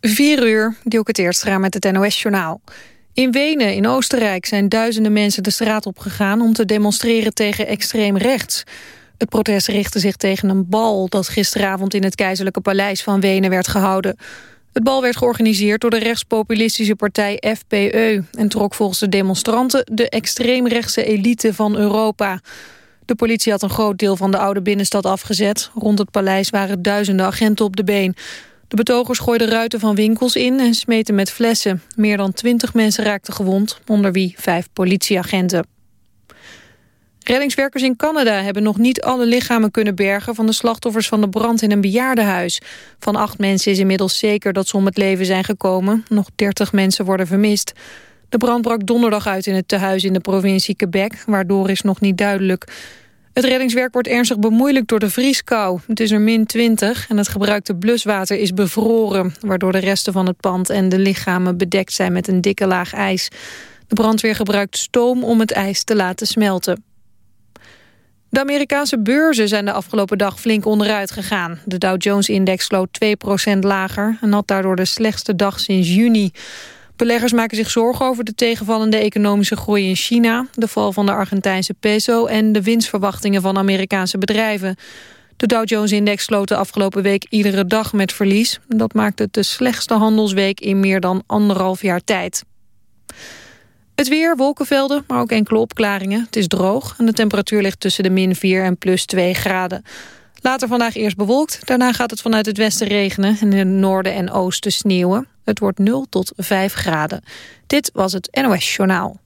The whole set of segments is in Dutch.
4 uur, Dielke Teerstra met het NOS-journaal. In Wenen in Oostenrijk zijn duizenden mensen de straat op gegaan... om te demonstreren tegen extreem rechts. Het protest richtte zich tegen een bal... dat gisteravond in het keizerlijke paleis van Wenen werd gehouden. Het bal werd georganiseerd door de rechtspopulistische partij FPE... en trok volgens de demonstranten de extreemrechtse elite van Europa. De politie had een groot deel van de oude binnenstad afgezet. Rond het paleis waren duizenden agenten op de been... De betogers gooiden ruiten van winkels in en smeten met flessen. Meer dan twintig mensen raakten gewond, onder wie vijf politieagenten. Reddingswerkers in Canada hebben nog niet alle lichamen kunnen bergen... van de slachtoffers van de brand in een bejaardenhuis. Van acht mensen is inmiddels zeker dat ze om het leven zijn gekomen. Nog dertig mensen worden vermist. De brand brak donderdag uit in het tehuis in de provincie Quebec. Waardoor is nog niet duidelijk. Het reddingswerk wordt ernstig bemoeilijkt door de vrieskou. Het is er min 20 en het gebruikte bluswater is bevroren... waardoor de resten van het pand en de lichamen bedekt zijn met een dikke laag ijs. De brandweer gebruikt stoom om het ijs te laten smelten. De Amerikaanse beurzen zijn de afgelopen dag flink onderuit gegaan. De Dow Jones-index sloot 2% lager en had daardoor de slechtste dag sinds juni. Beleggers maken zich zorgen over de tegenvallende economische groei in China... de val van de Argentijnse peso en de winstverwachtingen van Amerikaanse bedrijven. De Dow Jones-index sloot de afgelopen week iedere dag met verlies. Dat maakt het de slechtste handelsweek in meer dan anderhalf jaar tijd. Het weer, wolkenvelden, maar ook enkele opklaringen. Het is droog en de temperatuur ligt tussen de min 4 en plus 2 graden. Later vandaag eerst bewolkt. Daarna gaat het vanuit het westen regenen en in het noorden en oosten sneeuwen. Het wordt 0 tot 5 graden. Dit was het NOS Journaal.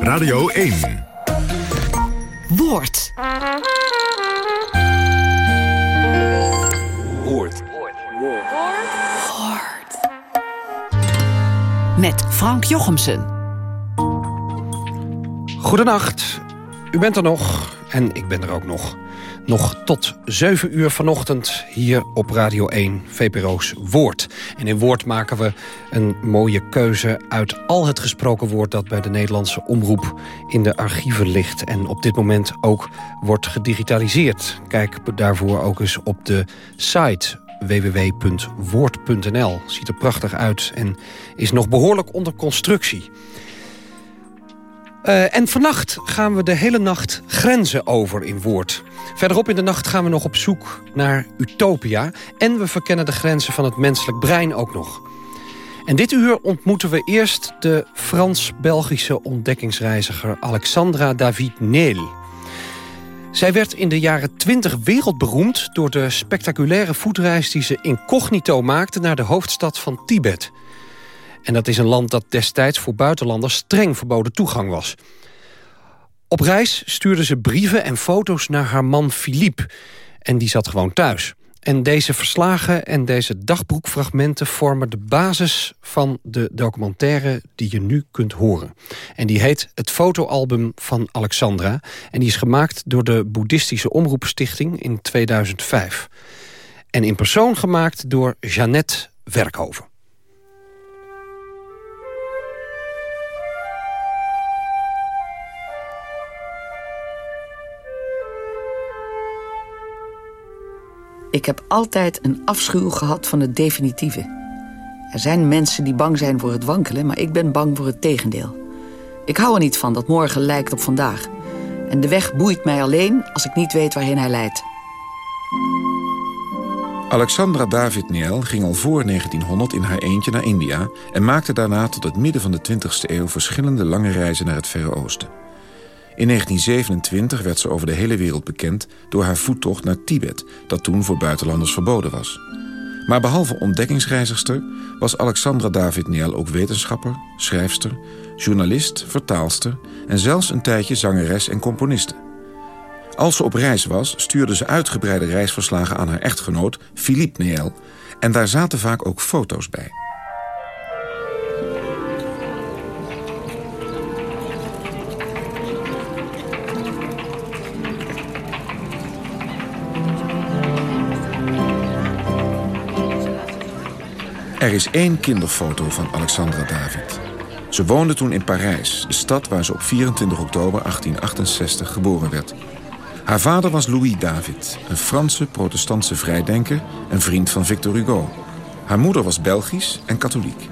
Radio 1. Woord. Woord. Woord. Met Frank Jochemsen. Goedenacht. U bent er nog en ik ben er ook nog. Nog tot 7 uur vanochtend hier op Radio 1, VPRO's Woord. En in Woord maken we een mooie keuze uit al het gesproken woord... dat bij de Nederlandse omroep in de archieven ligt... en op dit moment ook wordt gedigitaliseerd. Kijk daarvoor ook eens op de site www.woord.nl. Ziet er prachtig uit en is nog behoorlijk onder constructie. Uh, en vannacht gaan we de hele nacht grenzen over in woord. Verderop in de nacht gaan we nog op zoek naar utopia... en we verkennen de grenzen van het menselijk brein ook nog. En dit uur ontmoeten we eerst de Frans-Belgische ontdekkingsreiziger... Alexandra David Neel. Zij werd in de jaren 20 wereldberoemd... door de spectaculaire voetreis die ze incognito maakte... naar de hoofdstad van Tibet... En dat is een land dat destijds voor buitenlanders streng verboden toegang was. Op reis stuurde ze brieven en foto's naar haar man Philippe. En die zat gewoon thuis. En deze verslagen en deze dagboekfragmenten vormen de basis van de documentaire die je nu kunt horen. En die heet Het fotoalbum van Alexandra. En die is gemaakt door de Boeddhistische Omroepstichting in 2005. En in persoon gemaakt door Jeannette Werkhoven. Ik heb altijd een afschuw gehad van het definitieve. Er zijn mensen die bang zijn voor het wankelen, maar ik ben bang voor het tegendeel. Ik hou er niet van dat morgen lijkt op vandaag. En de weg boeit mij alleen als ik niet weet waarheen hij leidt. Alexandra David Niel ging al voor 1900 in haar eentje naar India... en maakte daarna tot het midden van de 20e eeuw verschillende lange reizen naar het Verre Oosten. In 1927 werd ze over de hele wereld bekend door haar voettocht naar Tibet... dat toen voor buitenlanders verboden was. Maar behalve ontdekkingsreizigster was Alexandra David Niel ook wetenschapper, schrijfster, journalist, vertaalster... en zelfs een tijdje zangeres en componiste. Als ze op reis was, stuurde ze uitgebreide reisverslagen aan haar echtgenoot Philippe Niel... en daar zaten vaak ook foto's bij. Er is één kinderfoto van Alexandra David. Ze woonde toen in Parijs, de stad waar ze op 24 oktober 1868 geboren werd. Haar vader was Louis David, een Franse protestantse vrijdenker... en vriend van Victor Hugo. Haar moeder was Belgisch en katholiek.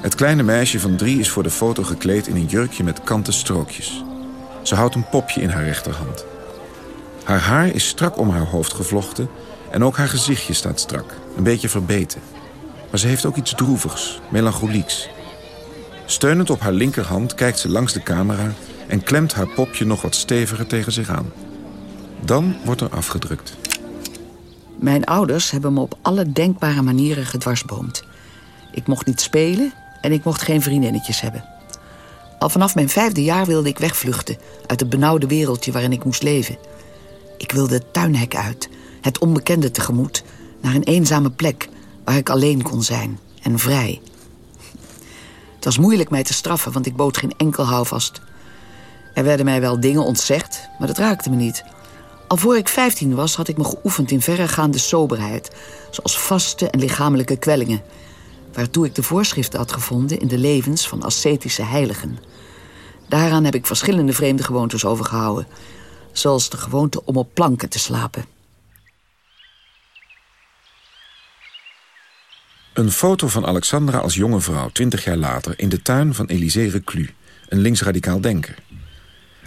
Het kleine meisje van drie is voor de foto gekleed in een jurkje met kanten strookjes. Ze houdt een popje in haar rechterhand. Haar haar is strak om haar hoofd gevlochten en ook haar gezichtje staat strak, een beetje verbeten. Maar ze heeft ook iets droevigs, melancholieks. Steunend op haar linkerhand kijkt ze langs de camera... en klemt haar popje nog wat steviger tegen zich aan. Dan wordt er afgedrukt. Mijn ouders hebben me op alle denkbare manieren gedwarsboomd. Ik mocht niet spelen en ik mocht geen vriendinnetjes hebben. Al vanaf mijn vijfde jaar wilde ik wegvluchten... uit het benauwde wereldje waarin ik moest leven. Ik wilde het tuinhek uit, het onbekende tegemoet... naar een eenzame plek waar ik alleen kon zijn en vrij. Het was moeilijk mij te straffen, want ik bood geen enkel houvast. Er werden mij wel dingen ontzegd, maar dat raakte me niet. Al voor ik vijftien was, had ik me geoefend in verregaande soberheid... zoals vaste en lichamelijke kwellingen... waartoe ik de voorschriften had gevonden in de levens van ascetische heiligen. Daaraan heb ik verschillende vreemde gewoontes overgehouden... zoals de gewoonte om op planken te slapen. Een foto van Alexandra als jonge vrouw, twintig jaar later... in de tuin van Élisée Reclus, een linksradicaal denker.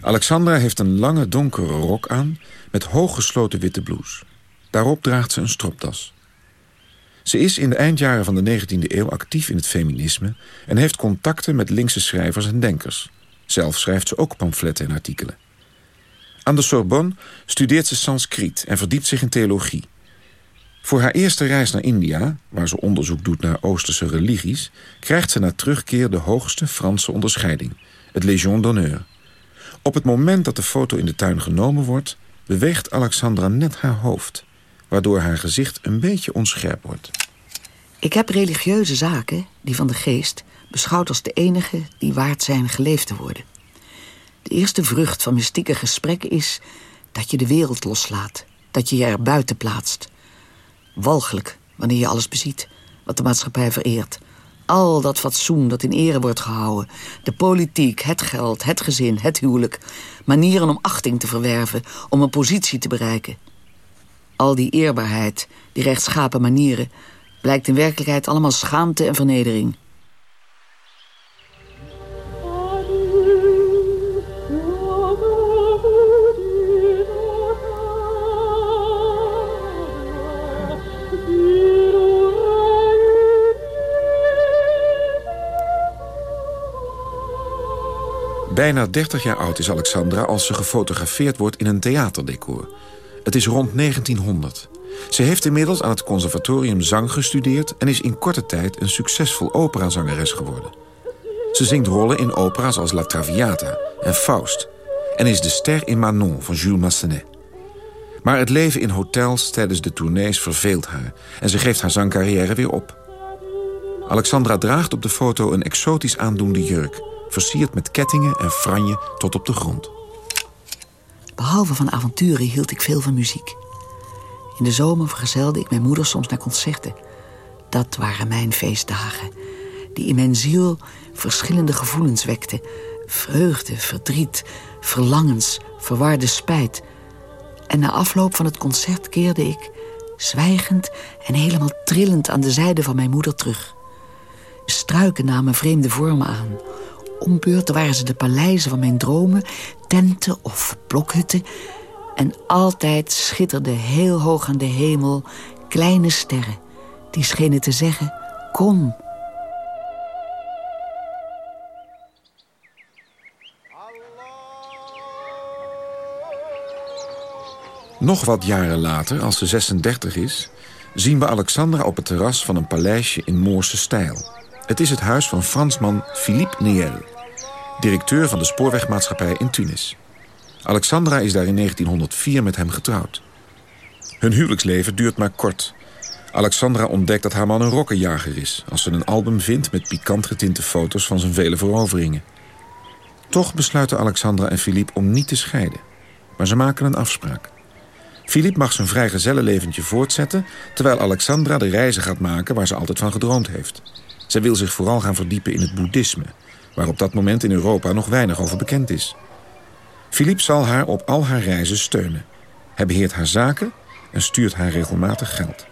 Alexandra heeft een lange donkere rok aan... met hooggesloten witte blouse. Daarop draagt ze een stropdas. Ze is in de eindjaren van de 19e eeuw actief in het feminisme... en heeft contacten met linkse schrijvers en denkers. Zelf schrijft ze ook pamfletten en artikelen. Aan de Sorbonne studeert ze Sanskriet en verdiept zich in theologie. Voor haar eerste reis naar India, waar ze onderzoek doet naar Oosterse religies... krijgt ze na terugkeer de hoogste Franse onderscheiding, het Légion d'honneur. Op het moment dat de foto in de tuin genomen wordt... beweegt Alexandra net haar hoofd... waardoor haar gezicht een beetje onscherp wordt. Ik heb religieuze zaken, die van de geest... beschouwd als de enige die waard zijn geleefd te worden. De eerste vrucht van mystieke gesprekken is... dat je de wereld loslaat, dat je je er buiten plaatst... Walgelijk wanneer je alles beziet wat de maatschappij vereert. Al dat fatsoen dat in ere wordt gehouden. De politiek, het geld, het gezin, het huwelijk. Manieren om achting te verwerven, om een positie te bereiken. Al die eerbaarheid, die rechtschapen manieren... blijkt in werkelijkheid allemaal schaamte en vernedering. Bijna 30 jaar oud is Alexandra als ze gefotografeerd wordt in een theaterdecor. Het is rond 1900. Ze heeft inmiddels aan het conservatorium zang gestudeerd... en is in korte tijd een succesvol operazangeres geworden. Ze zingt rollen in opera's als La Traviata en Faust... en is de ster in Manon van Jules Massenet. Maar het leven in hotels tijdens de tournees verveelt haar... en ze geeft haar zangcarrière weer op. Alexandra draagt op de foto een exotisch aandoende jurk versierd met kettingen en franje tot op de grond. Behalve van avonturen hield ik veel van muziek. In de zomer vergezelde ik mijn moeder soms naar concerten. Dat waren mijn feestdagen, die in mijn ziel verschillende gevoelens wekten. Vreugde, verdriet, verlangens, verwarde spijt. En na afloop van het concert keerde ik, zwijgend en helemaal trillend aan de zijde van mijn moeder terug. Struiken namen vreemde vormen aan, ombeurten waren ze de paleizen van mijn dromen... tenten of blokhutten. En altijd schitterden heel hoog aan de hemel kleine sterren... die schenen te zeggen, kom... Nog wat jaren later, als ze 36 is... zien we Alexandra op het terras van een paleisje in Moorse stijl. Het is het huis van Fransman Philippe Niel directeur van de spoorwegmaatschappij in Tunis. Alexandra is daar in 1904 met hem getrouwd. Hun huwelijksleven duurt maar kort. Alexandra ontdekt dat haar man een rokkenjager is... als ze een album vindt met pikant getinte foto's van zijn vele veroveringen. Toch besluiten Alexandra en Philippe om niet te scheiden. Maar ze maken een afspraak. Philippe mag zijn vrijgezellenleventje voortzetten... terwijl Alexandra de reizen gaat maken waar ze altijd van gedroomd heeft. Zij wil zich vooral gaan verdiepen in het boeddhisme waar op dat moment in Europa nog weinig over bekend is. Philippe zal haar op al haar reizen steunen. Hij beheert haar zaken en stuurt haar regelmatig geld.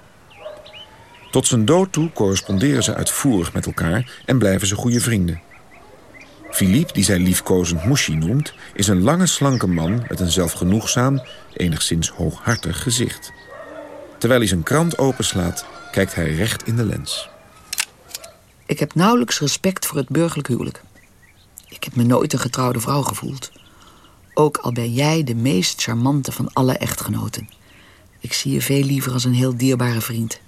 Tot zijn dood toe corresponderen ze uitvoerig met elkaar en blijven ze goede vrienden. Philippe, die zij liefkozend Mushi noemt... is een lange, slanke man met een zelfgenoegzaam, enigszins hooghartig gezicht. Terwijl hij zijn krant openslaat, kijkt hij recht in de lens. Ik heb nauwelijks respect voor het burgerlijk huwelijk. Ik heb me nooit een getrouwde vrouw gevoeld. Ook al ben jij de meest charmante van alle echtgenoten. Ik zie je veel liever als een heel dierbare vriend.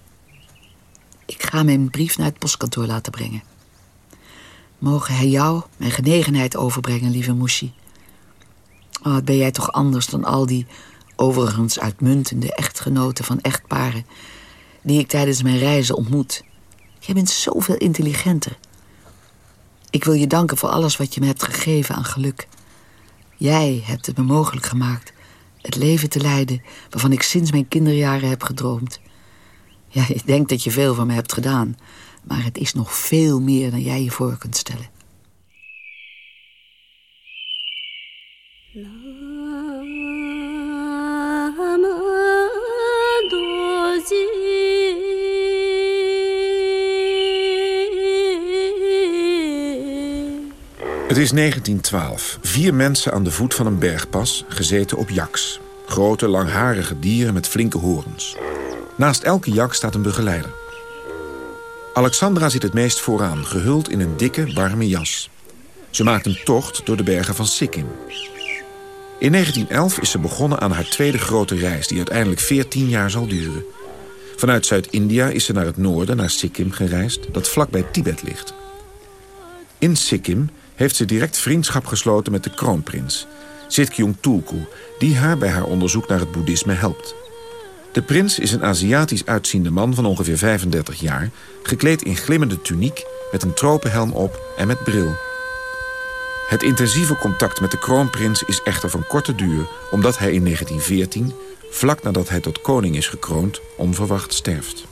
Ik ga mijn brief naar het postkantoor laten brengen. Mogen hij jou mijn genegenheid overbrengen, lieve Moeshi. Oh, wat ben jij toch anders dan al die overigens uitmuntende echtgenoten van echtparen... die ik tijdens mijn reizen ontmoet. Jij bent zoveel intelligenter. Ik wil je danken voor alles wat je me hebt gegeven aan geluk. Jij hebt het me mogelijk gemaakt het leven te leiden waarvan ik sinds mijn kinderjaren heb gedroomd. Ja, ik denk dat je veel van me hebt gedaan, maar het is nog veel meer dan jij je voor kunt stellen. Het is 1912. Vier mensen aan de voet van een bergpas, gezeten op jaks. Grote, langharige dieren met flinke horens. Naast elke jak staat een begeleider. Alexandra zit het meest vooraan, gehuld in een dikke, warme jas. Ze maakt een tocht door de bergen van Sikkim. In 1911 is ze begonnen aan haar tweede grote reis... die uiteindelijk 14 jaar zal duren. Vanuit Zuid-India is ze naar het noorden, naar Sikkim gereisd... dat vlakbij Tibet ligt. In Sikkim heeft ze direct vriendschap gesloten met de kroonprins... Sitkyung Tulku, die haar bij haar onderzoek naar het boeddhisme helpt. De prins is een Aziatisch uitziende man van ongeveer 35 jaar... gekleed in glimmende tuniek, met een tropenhelm op en met bril. Het intensieve contact met de kroonprins is echter van korte duur... omdat hij in 1914, vlak nadat hij tot koning is gekroond... onverwacht sterft.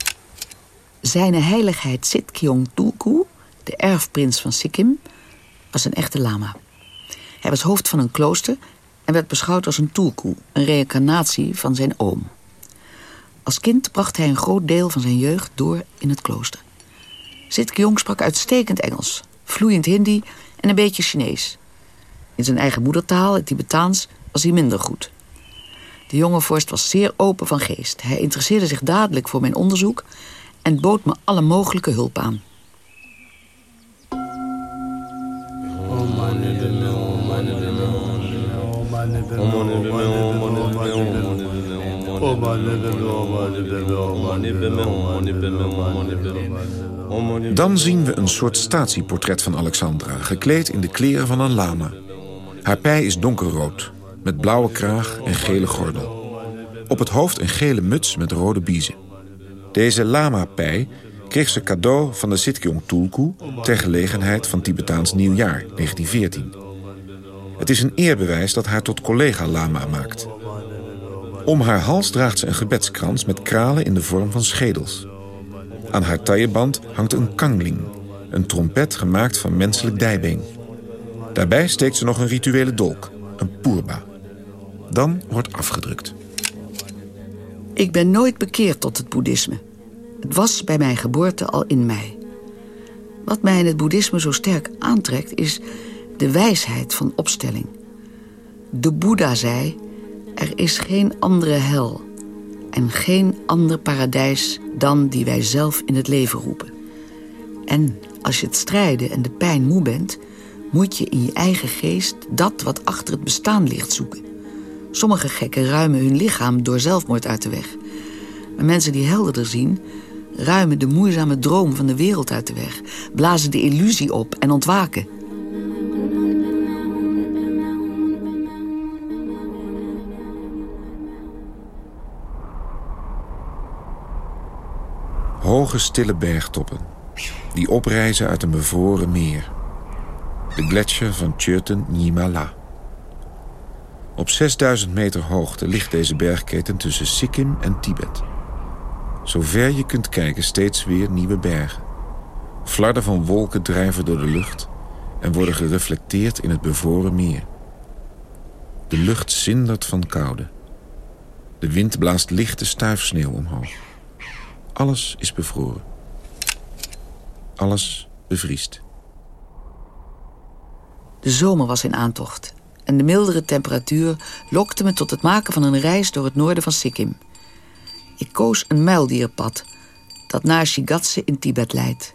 Zijne heiligheid Sitkyong Tulku, de erfprins van Sikkim was een echte lama. Hij was hoofd van een klooster en werd beschouwd als een tulku, een reïncarnatie van zijn oom. Als kind bracht hij een groot deel van zijn jeugd door in het klooster. Sitkyong sprak uitstekend Engels, vloeiend Hindi en een beetje Chinees. In zijn eigen moedertaal, het Tibetaans, was hij minder goed. De jonge vorst was zeer open van geest. Hij interesseerde zich dadelijk voor mijn onderzoek en bood me alle mogelijke hulp aan. Dan zien we een soort statieportret van Alexandra... gekleed in de kleren van een lama. Haar pij is donkerrood, met blauwe kraag en gele gordel. Op het hoofd een gele muts met rode biezen. Deze lama-pij kreeg ze cadeau van de Sitkyong Tulku... ter gelegenheid van Tibetaans Nieuwjaar, 1914. Het is een eerbewijs dat haar tot collega-lama maakt. Om haar hals draagt ze een gebedskrans met kralen in de vorm van schedels. Aan haar tailleband hangt een kangling, een trompet gemaakt van menselijk dijbeen. Daarbij steekt ze nog een rituele dolk, een purba. Dan wordt afgedrukt. Ik ben nooit bekeerd tot het boeddhisme. Het was bij mijn geboorte al in mij. Wat mij in het boeddhisme zo sterk aantrekt is de wijsheid van opstelling. De Boeddha zei, er is geen andere hel en geen ander paradijs dan die wij zelf in het leven roepen. En als je het strijden en de pijn moe bent, moet je in je eigen geest dat wat achter het bestaan ligt zoeken. Sommige gekken ruimen hun lichaam door zelfmoord uit de weg. Maar mensen die helderder zien, ruimen de moeizame droom van de wereld uit de weg, blazen de illusie op en ontwaken. Hoge stille bergtoppen, die oprijzen uit een bevroren meer. De gletsjer van Churten Nyimala. Op 6000 meter hoogte ligt deze bergketen tussen Sikkim en Tibet. Zover je kunt kijken steeds weer nieuwe bergen. Flarden van wolken drijven door de lucht en worden gereflecteerd in het bevroren meer. De lucht zindert van koude. De wind blaast lichte stuifsneeuw omhoog. Alles is bevroren. Alles bevriest. De zomer was in aantocht en de mildere temperatuur lokte me tot het maken van een reis door het noorden van Sikkim. Ik koos een muildierpad dat naar Shigatse in Tibet leidt.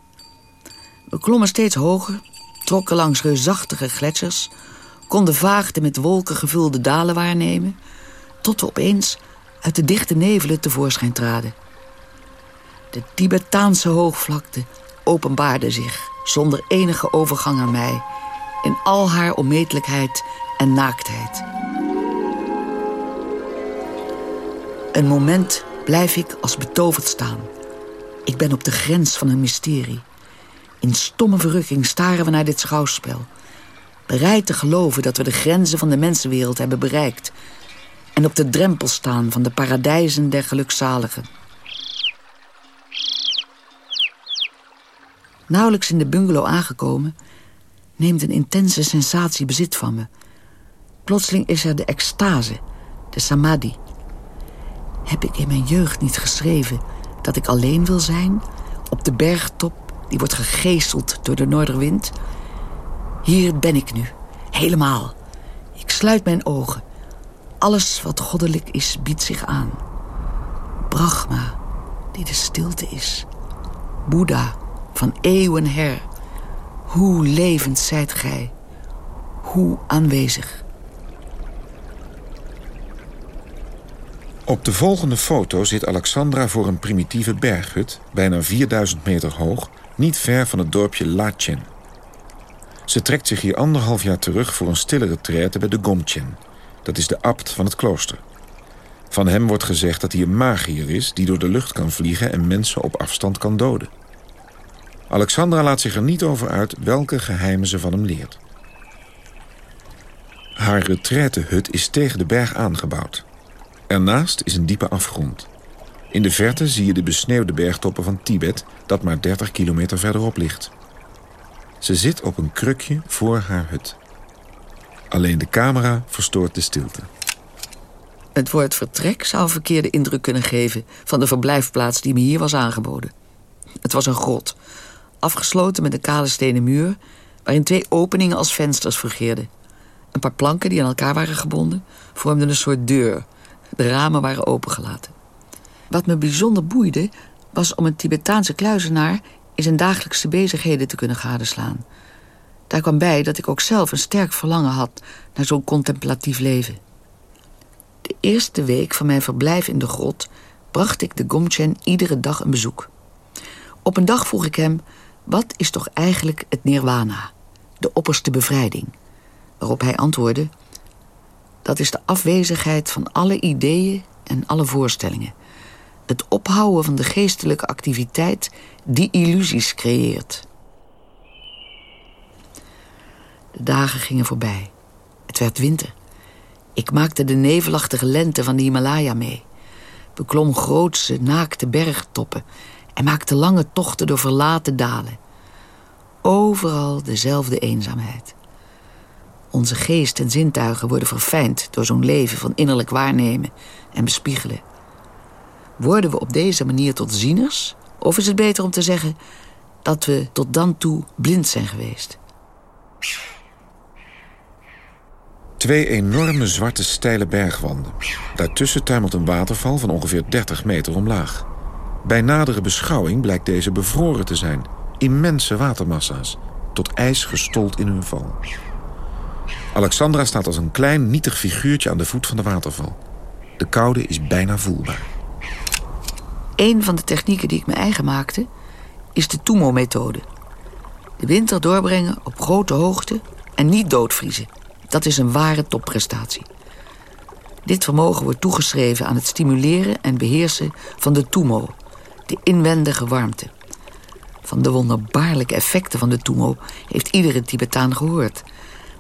We klommen steeds hoger, trokken langs reusachtige gletsjers, konden vaag de met wolken gevulde dalen waarnemen, tot we opeens uit de dichte nevelen tevoorschijn traden. De Tibetaanse hoogvlakte openbaarde zich zonder enige overgang aan mij in al haar onmetelijkheid en naaktheid. Een moment blijf ik als betoverd staan. Ik ben op de grens van een mysterie. In stomme verrukking staren we naar dit schouwspel. Bereid te geloven dat we de grenzen van de mensenwereld hebben bereikt... en op de drempel staan van de paradijzen der gelukzaligen. Nauwelijks in de bungalow aangekomen... neemt een intense sensatie bezit van me. Plotseling is er de extase, de samadhi. Heb ik in mijn jeugd niet geschreven dat ik alleen wil zijn... op de bergtop die wordt gegeesteld door de noorderwind? Hier ben ik nu, helemaal. Ik sluit mijn ogen. Alles wat goddelijk is, biedt zich aan. Brahma, die de stilte is. Boeddha, van eeuwen her. Hoe levend zijt gij. Hoe aanwezig. Op de volgende foto zit Alexandra voor een primitieve berghut... bijna 4000 meter hoog, niet ver van het dorpje Lachen. Ze trekt zich hier anderhalf jaar terug voor een stille retraite bij de Gomchen. Dat is de abt van het klooster. Van hem wordt gezegd dat hij een magier is... die door de lucht kan vliegen en mensen op afstand kan doden. Alexandra laat zich er niet over uit welke geheimen ze van hem leert. Haar retraitehut is tegen de berg aangebouwd. Ernaast is een diepe afgrond. In de verte zie je de besneeuwde bergtoppen van Tibet... dat maar 30 kilometer verderop ligt. Ze zit op een krukje voor haar hut. Alleen de camera verstoort de stilte. Het woord vertrek zou verkeerde indruk kunnen geven... van de verblijfplaats die me hier was aangeboden. Het was een grot, afgesloten met een kale stenen muur... waarin twee openingen als vensters fungeerden. Een paar planken die aan elkaar waren gebonden... vormden een soort deur. De ramen waren opengelaten. Wat me bijzonder boeide... was om een Tibetaanse kluizenaar... in zijn dagelijkse bezigheden te kunnen gadeslaan. Daar kwam bij dat ik ook zelf een sterk verlangen had... naar zo'n contemplatief leven. De eerste week van mijn verblijf in de grot... bracht ik de Gomchen iedere dag een bezoek. Op een dag vroeg ik hem... wat is toch eigenlijk het nirwana, de opperste bevrijding? Waarop hij antwoordde... dat is de afwezigheid van alle ideeën en alle voorstellingen. Het ophouden van de geestelijke activiteit die illusies creëert. De dagen gingen voorbij. Het werd winter. Ik maakte de nevelachtige lente van de Himalaya mee. Beklom grootse, naakte bergtoppen... en maakte lange tochten door verlaten dalen. Overal dezelfde eenzaamheid. Onze geest en zintuigen worden verfijnd... door zo'n leven van innerlijk waarnemen en bespiegelen. Worden we op deze manier tot zieners? Of is het beter om te zeggen dat we tot dan toe blind zijn geweest? Twee enorme zwarte steile bergwanden. Daartussen tuimelt een waterval van ongeveer 30 meter omlaag. Bij nadere beschouwing blijkt deze bevroren te zijn. Immense watermassa's, tot ijs gestold in hun val. Alexandra staat als een klein, nietig figuurtje aan de voet van de waterval. De koude is bijna voelbaar. Een van de technieken die ik me eigen maakte... is de Tumo-methode. De winter doorbrengen op grote hoogte en niet doodvriezen. Dat is een ware topprestatie. Dit vermogen wordt toegeschreven aan het stimuleren en beheersen van de Tumo... de inwendige warmte. Van de wonderbaarlijke effecten van de Tumo heeft iedere Tibetaan gehoord.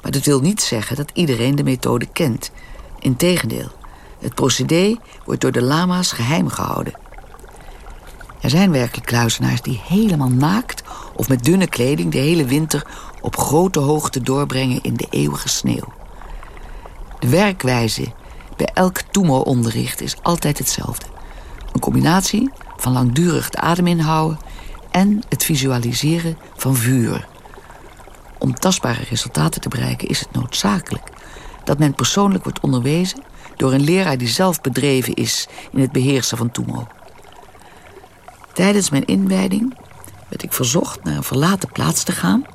Maar dat wil niet zeggen dat iedereen de methode kent. Integendeel, het procedé wordt door de lama's geheim gehouden... Er zijn werkelijk kluizenaars die helemaal naakt of met dunne kleding de hele winter op grote hoogte doorbrengen in de eeuwige sneeuw. De werkwijze bij elk Tumo-onderricht is altijd hetzelfde. Een combinatie van langdurig de adem inhouden en het visualiseren van vuur. Om tastbare resultaten te bereiken is het noodzakelijk dat men persoonlijk wordt onderwezen door een leraar die zelf bedreven is in het beheersen van Tumo. Tijdens mijn inwijding werd ik verzocht naar een verlaten plaats te gaan,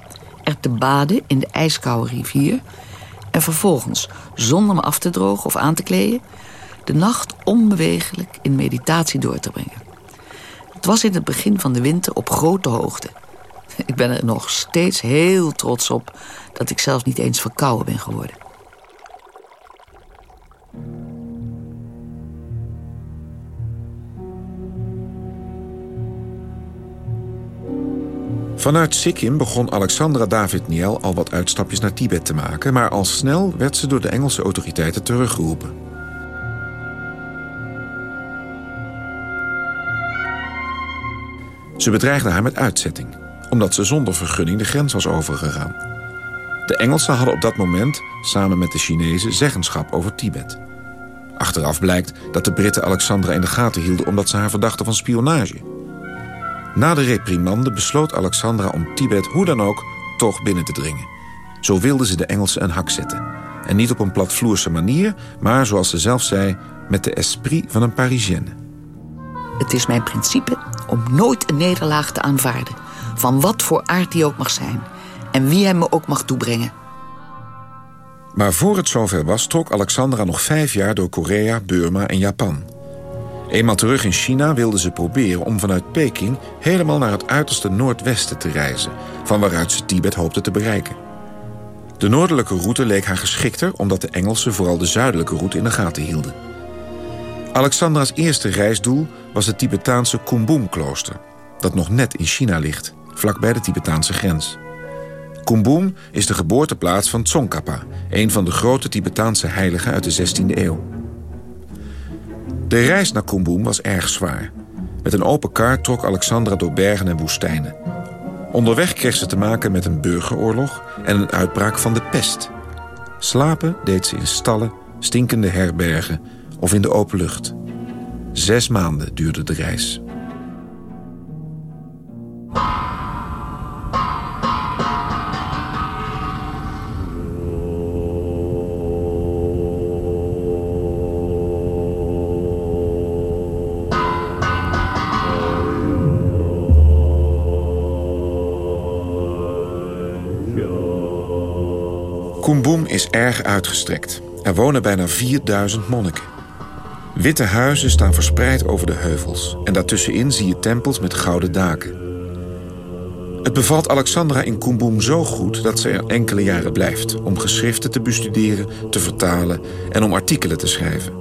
er te baden in de ijskoude rivier en vervolgens, zonder me af te drogen of aan te kleden, de nacht onbewegelijk in meditatie door te brengen. Het was in het begin van de winter op grote hoogte. Ik ben er nog steeds heel trots op dat ik zelfs niet eens verkouden ben geworden. Vanuit Sikkim begon Alexandra David Niel al wat uitstapjes naar Tibet te maken... maar al snel werd ze door de Engelse autoriteiten teruggeroepen. Ze bedreigden haar met uitzetting, omdat ze zonder vergunning de grens was overgegaan. De Engelsen hadden op dat moment, samen met de Chinezen, zeggenschap over Tibet. Achteraf blijkt dat de Britten Alexandra in de gaten hielden... omdat ze haar verdachten van spionage. Na de reprimande besloot Alexandra om Tibet hoe dan ook toch binnen te dringen. Zo wilden ze de Engelsen een hak zetten. En niet op een platvloerse manier, maar zoals ze zelf zei... met de esprit van een Parisienne. Het is mijn principe om nooit een nederlaag te aanvaarden. Van wat voor aard die ook mag zijn. En wie hem me ook mag toebrengen. Maar voor het zover was, trok Alexandra nog vijf jaar door Korea, Burma en Japan. Eenmaal terug in China wilde ze proberen om vanuit Peking... helemaal naar het uiterste noordwesten te reizen... van waaruit ze Tibet hoopte te bereiken. De noordelijke route leek haar geschikter... omdat de Engelsen vooral de zuidelijke route in de gaten hielden. Alexandra's eerste reisdoel was het Tibetaanse Kumbum-klooster... dat nog net in China ligt, vlakbij de Tibetaanse grens. Kumbum is de geboorteplaats van Tsongkhapa... een van de grote Tibetaanse heiligen uit de 16e eeuw. De reis naar Kumbum was erg zwaar. Met een open kaart trok Alexandra door bergen en woestijnen. Onderweg kreeg ze te maken met een burgeroorlog en een uitbraak van de pest. Slapen deed ze in stallen, stinkende herbergen of in de open lucht. Zes maanden duurde de reis. Kumbum is erg uitgestrekt. Er wonen bijna 4000 monniken. Witte huizen staan verspreid over de heuvels... en daartussenin zie je tempels met gouden daken. Het bevalt Alexandra in Kumbum zo goed dat ze er enkele jaren blijft... om geschriften te bestuderen, te vertalen en om artikelen te schrijven.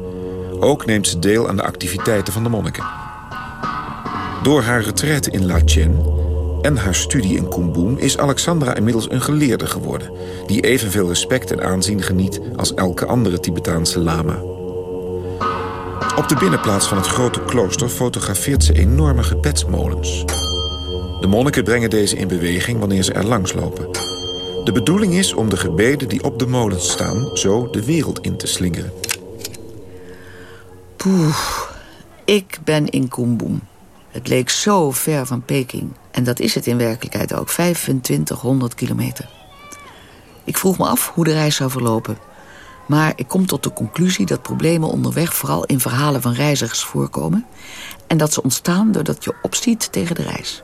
Ook neemt ze deel aan de activiteiten van de monniken. Door haar retraite in Lachen en haar studie in Kumbum is Alexandra inmiddels een geleerde geworden... die evenveel respect en aanzien geniet als elke andere Tibetaanse lama. Op de binnenplaats van het grote klooster fotografeert ze enorme gebedsmolens. De monniken brengen deze in beweging wanneer ze er langs lopen. De bedoeling is om de gebeden die op de molens staan... zo de wereld in te slingeren. Poeh, ik ben in Kumbum. Het leek zo ver van Peking. En dat is het in werkelijkheid ook, 2500 kilometer. Ik vroeg me af hoe de reis zou verlopen. Maar ik kom tot de conclusie dat problemen onderweg... vooral in verhalen van reizigers voorkomen... en dat ze ontstaan doordat je opziet tegen de reis.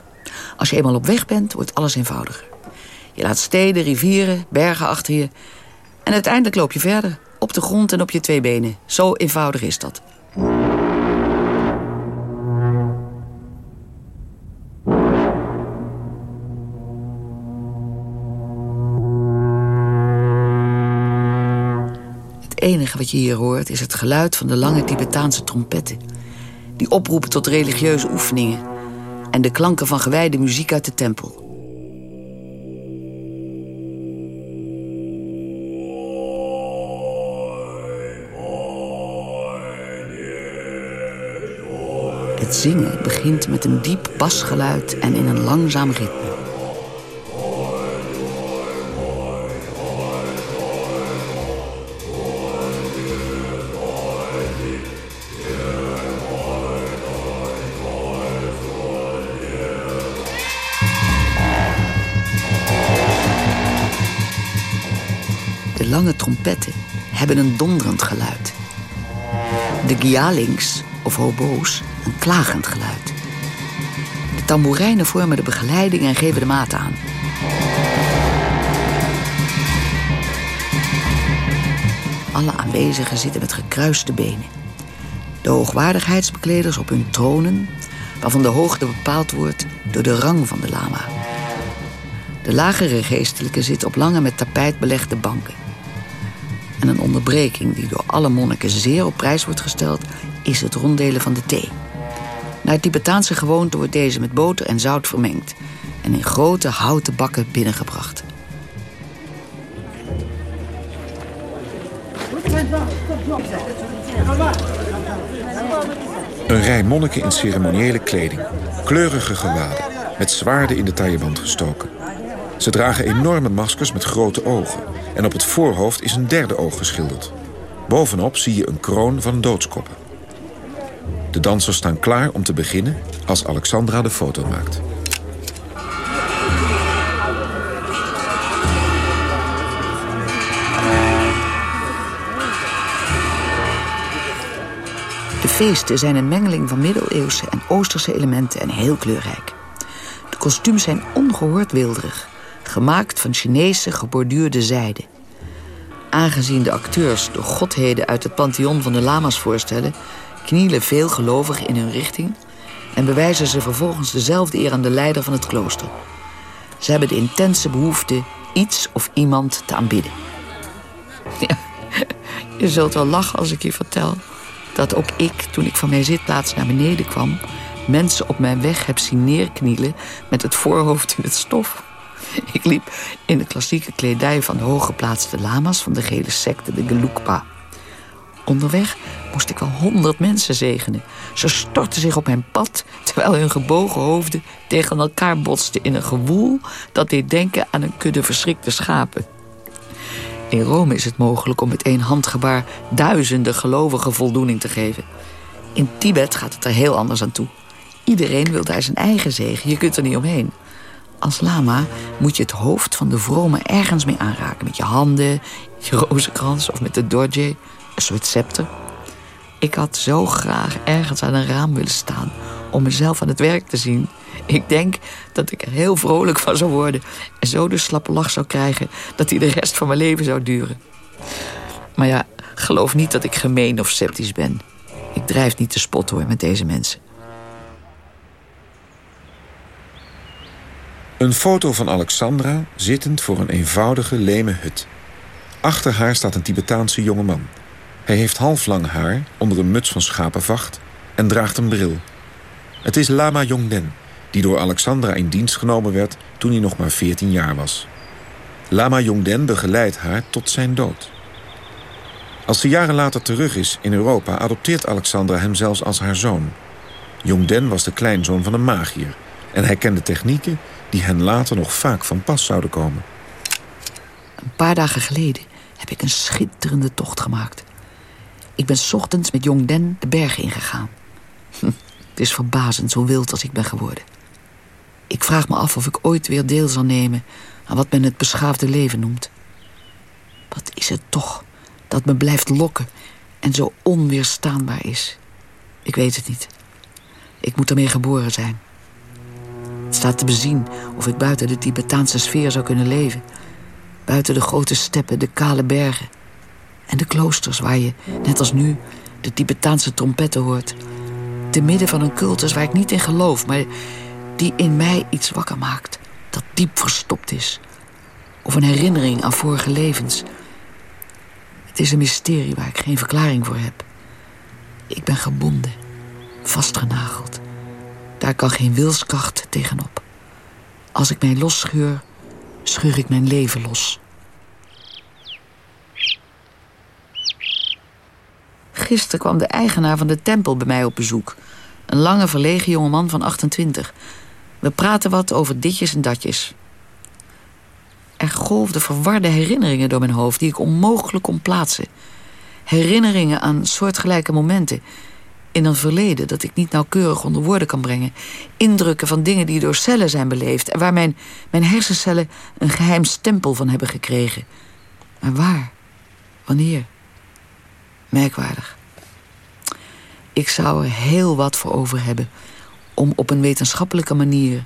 Als je eenmaal op weg bent, wordt alles eenvoudiger. Je laat steden, rivieren, bergen achter je... en uiteindelijk loop je verder, op de grond en op je twee benen. Zo eenvoudig is dat. Enige wat je hier hoort is het geluid van de lange Tibetaanse trompetten... die oproepen tot religieuze oefeningen... en de klanken van gewijde muziek uit de tempel. Het zingen begint met een diep basgeluid en in een langzaam ritme. Trompetten hebben een donderend geluid. De gialings, of hobo's, een klagend geluid. De tamboerijnen vormen de begeleiding en geven de maat aan. Alle aanwezigen zitten met gekruiste benen. De hoogwaardigheidsbekleders op hun tronen, waarvan de hoogte bepaald wordt door de rang van de lama. De lagere geestelijke zitten op lange met tapijt belegde banken. En een onderbreking die door alle monniken zeer op prijs wordt gesteld, is het ronddelen van de thee. Naar Tibetaanse gewoonte wordt deze met boter en zout vermengd en in grote houten bakken binnengebracht. Een rij monniken in ceremoniële kleding. Kleurige gewaden, met zwaarden in de tailleband gestoken. Ze dragen enorme maskers met grote ogen. En op het voorhoofd is een derde oog geschilderd. Bovenop zie je een kroon van doodskoppen. De dansers staan klaar om te beginnen als Alexandra de foto maakt. De feesten zijn een mengeling van middeleeuwse en oosterse elementen en heel kleurrijk. De kostuums zijn ongehoord wilderig, gemaakt van Chinese geborduurde zijde. Aangezien de acteurs de godheden uit het pantheon van de lama's voorstellen, knielen veel gelovigen in hun richting en bewijzen ze vervolgens dezelfde eer aan de leider van het klooster. Ze hebben de intense behoefte iets of iemand te aanbidden. Ja, je zult wel lachen als ik je vertel dat ook ik, toen ik van mijn zitplaats naar beneden kwam, mensen op mijn weg heb zien neerknielen met het voorhoofd in het stof. Ik liep in de klassieke kledij van de hooggeplaatste lama's van de gele secte, de Gelukpa. Onderweg moest ik wel honderd mensen zegenen. Ze stortten zich op mijn pad, terwijl hun gebogen hoofden tegen elkaar botsten in een gewoel dat deed denken aan een kudde verschrikte schapen. In Rome is het mogelijk om met één handgebaar duizenden gelovigen voldoening te geven. In Tibet gaat het er heel anders aan toe. Iedereen wil daar zijn eigen zegen, je kunt er niet omheen. Als lama moet je het hoofd van de vrome ergens mee aanraken. Met je handen, je rozenkrans of met de dorje, een soort scepter. Ik had zo graag ergens aan een raam willen staan om mezelf aan het werk te zien. Ik denk dat ik er heel vrolijk van zou worden en zo de slappe lach zou krijgen dat die de rest van mijn leven zou duren. Maar ja, geloof niet dat ik gemeen of sceptisch ben. Ik drijf niet te spot hoor met deze mensen. Een foto van Alexandra zittend voor een eenvoudige leme hut. Achter haar staat een Tibetaanse jongeman. Hij heeft halflang haar onder een muts van schapenvacht en draagt een bril. Het is Lama Yongden, die door Alexandra in dienst genomen werd toen hij nog maar 14 jaar was. Lama Yongden begeleidt haar tot zijn dood. Als ze jaren later terug is in Europa, adopteert Alexandra hem zelfs als haar zoon. Yongden was de kleinzoon van een magier en hij kende technieken die hen later nog vaak van pas zouden komen. Een paar dagen geleden heb ik een schitterende tocht gemaakt. Ik ben ochtends met Jong Den de bergen ingegaan. Het is verbazend zo wild als ik ben geworden. Ik vraag me af of ik ooit weer deel zal nemen aan wat men het beschaafde leven noemt. Wat is het toch dat me blijft lokken en zo onweerstaanbaar is? Ik weet het niet. Ik moet ermee geboren zijn. Het staat te bezien of ik buiten de Tibetaanse sfeer zou kunnen leven. Buiten de grote steppen, de kale bergen. En de kloosters waar je, net als nu, de Tibetaanse trompetten hoort. Te midden van een cultus waar ik niet in geloof, maar die in mij iets wakker maakt. Dat diep verstopt is. Of een herinnering aan vorige levens. Het is een mysterie waar ik geen verklaring voor heb. Ik ben gebonden, vastgenageld. Daar kan geen wilskracht tegenop. Als ik mij losscheur, scheur ik mijn leven los. Gisteren kwam de eigenaar van de tempel bij mij op bezoek. Een lange, verlegen jongeman van 28. We praten wat over ditjes en datjes. Er golfden verwarde herinneringen door mijn hoofd... die ik onmogelijk kon plaatsen. Herinneringen aan soortgelijke momenten in een verleden dat ik niet nauwkeurig onder woorden kan brengen. Indrukken van dingen die door cellen zijn beleefd... en waar mijn, mijn hersencellen een geheim stempel van hebben gekregen. Maar waar? Wanneer? Merkwaardig. Ik zou er heel wat voor over hebben om op een wetenschappelijke manier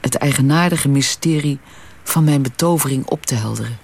het eigenaardige mysterie van mijn betovering op te helderen.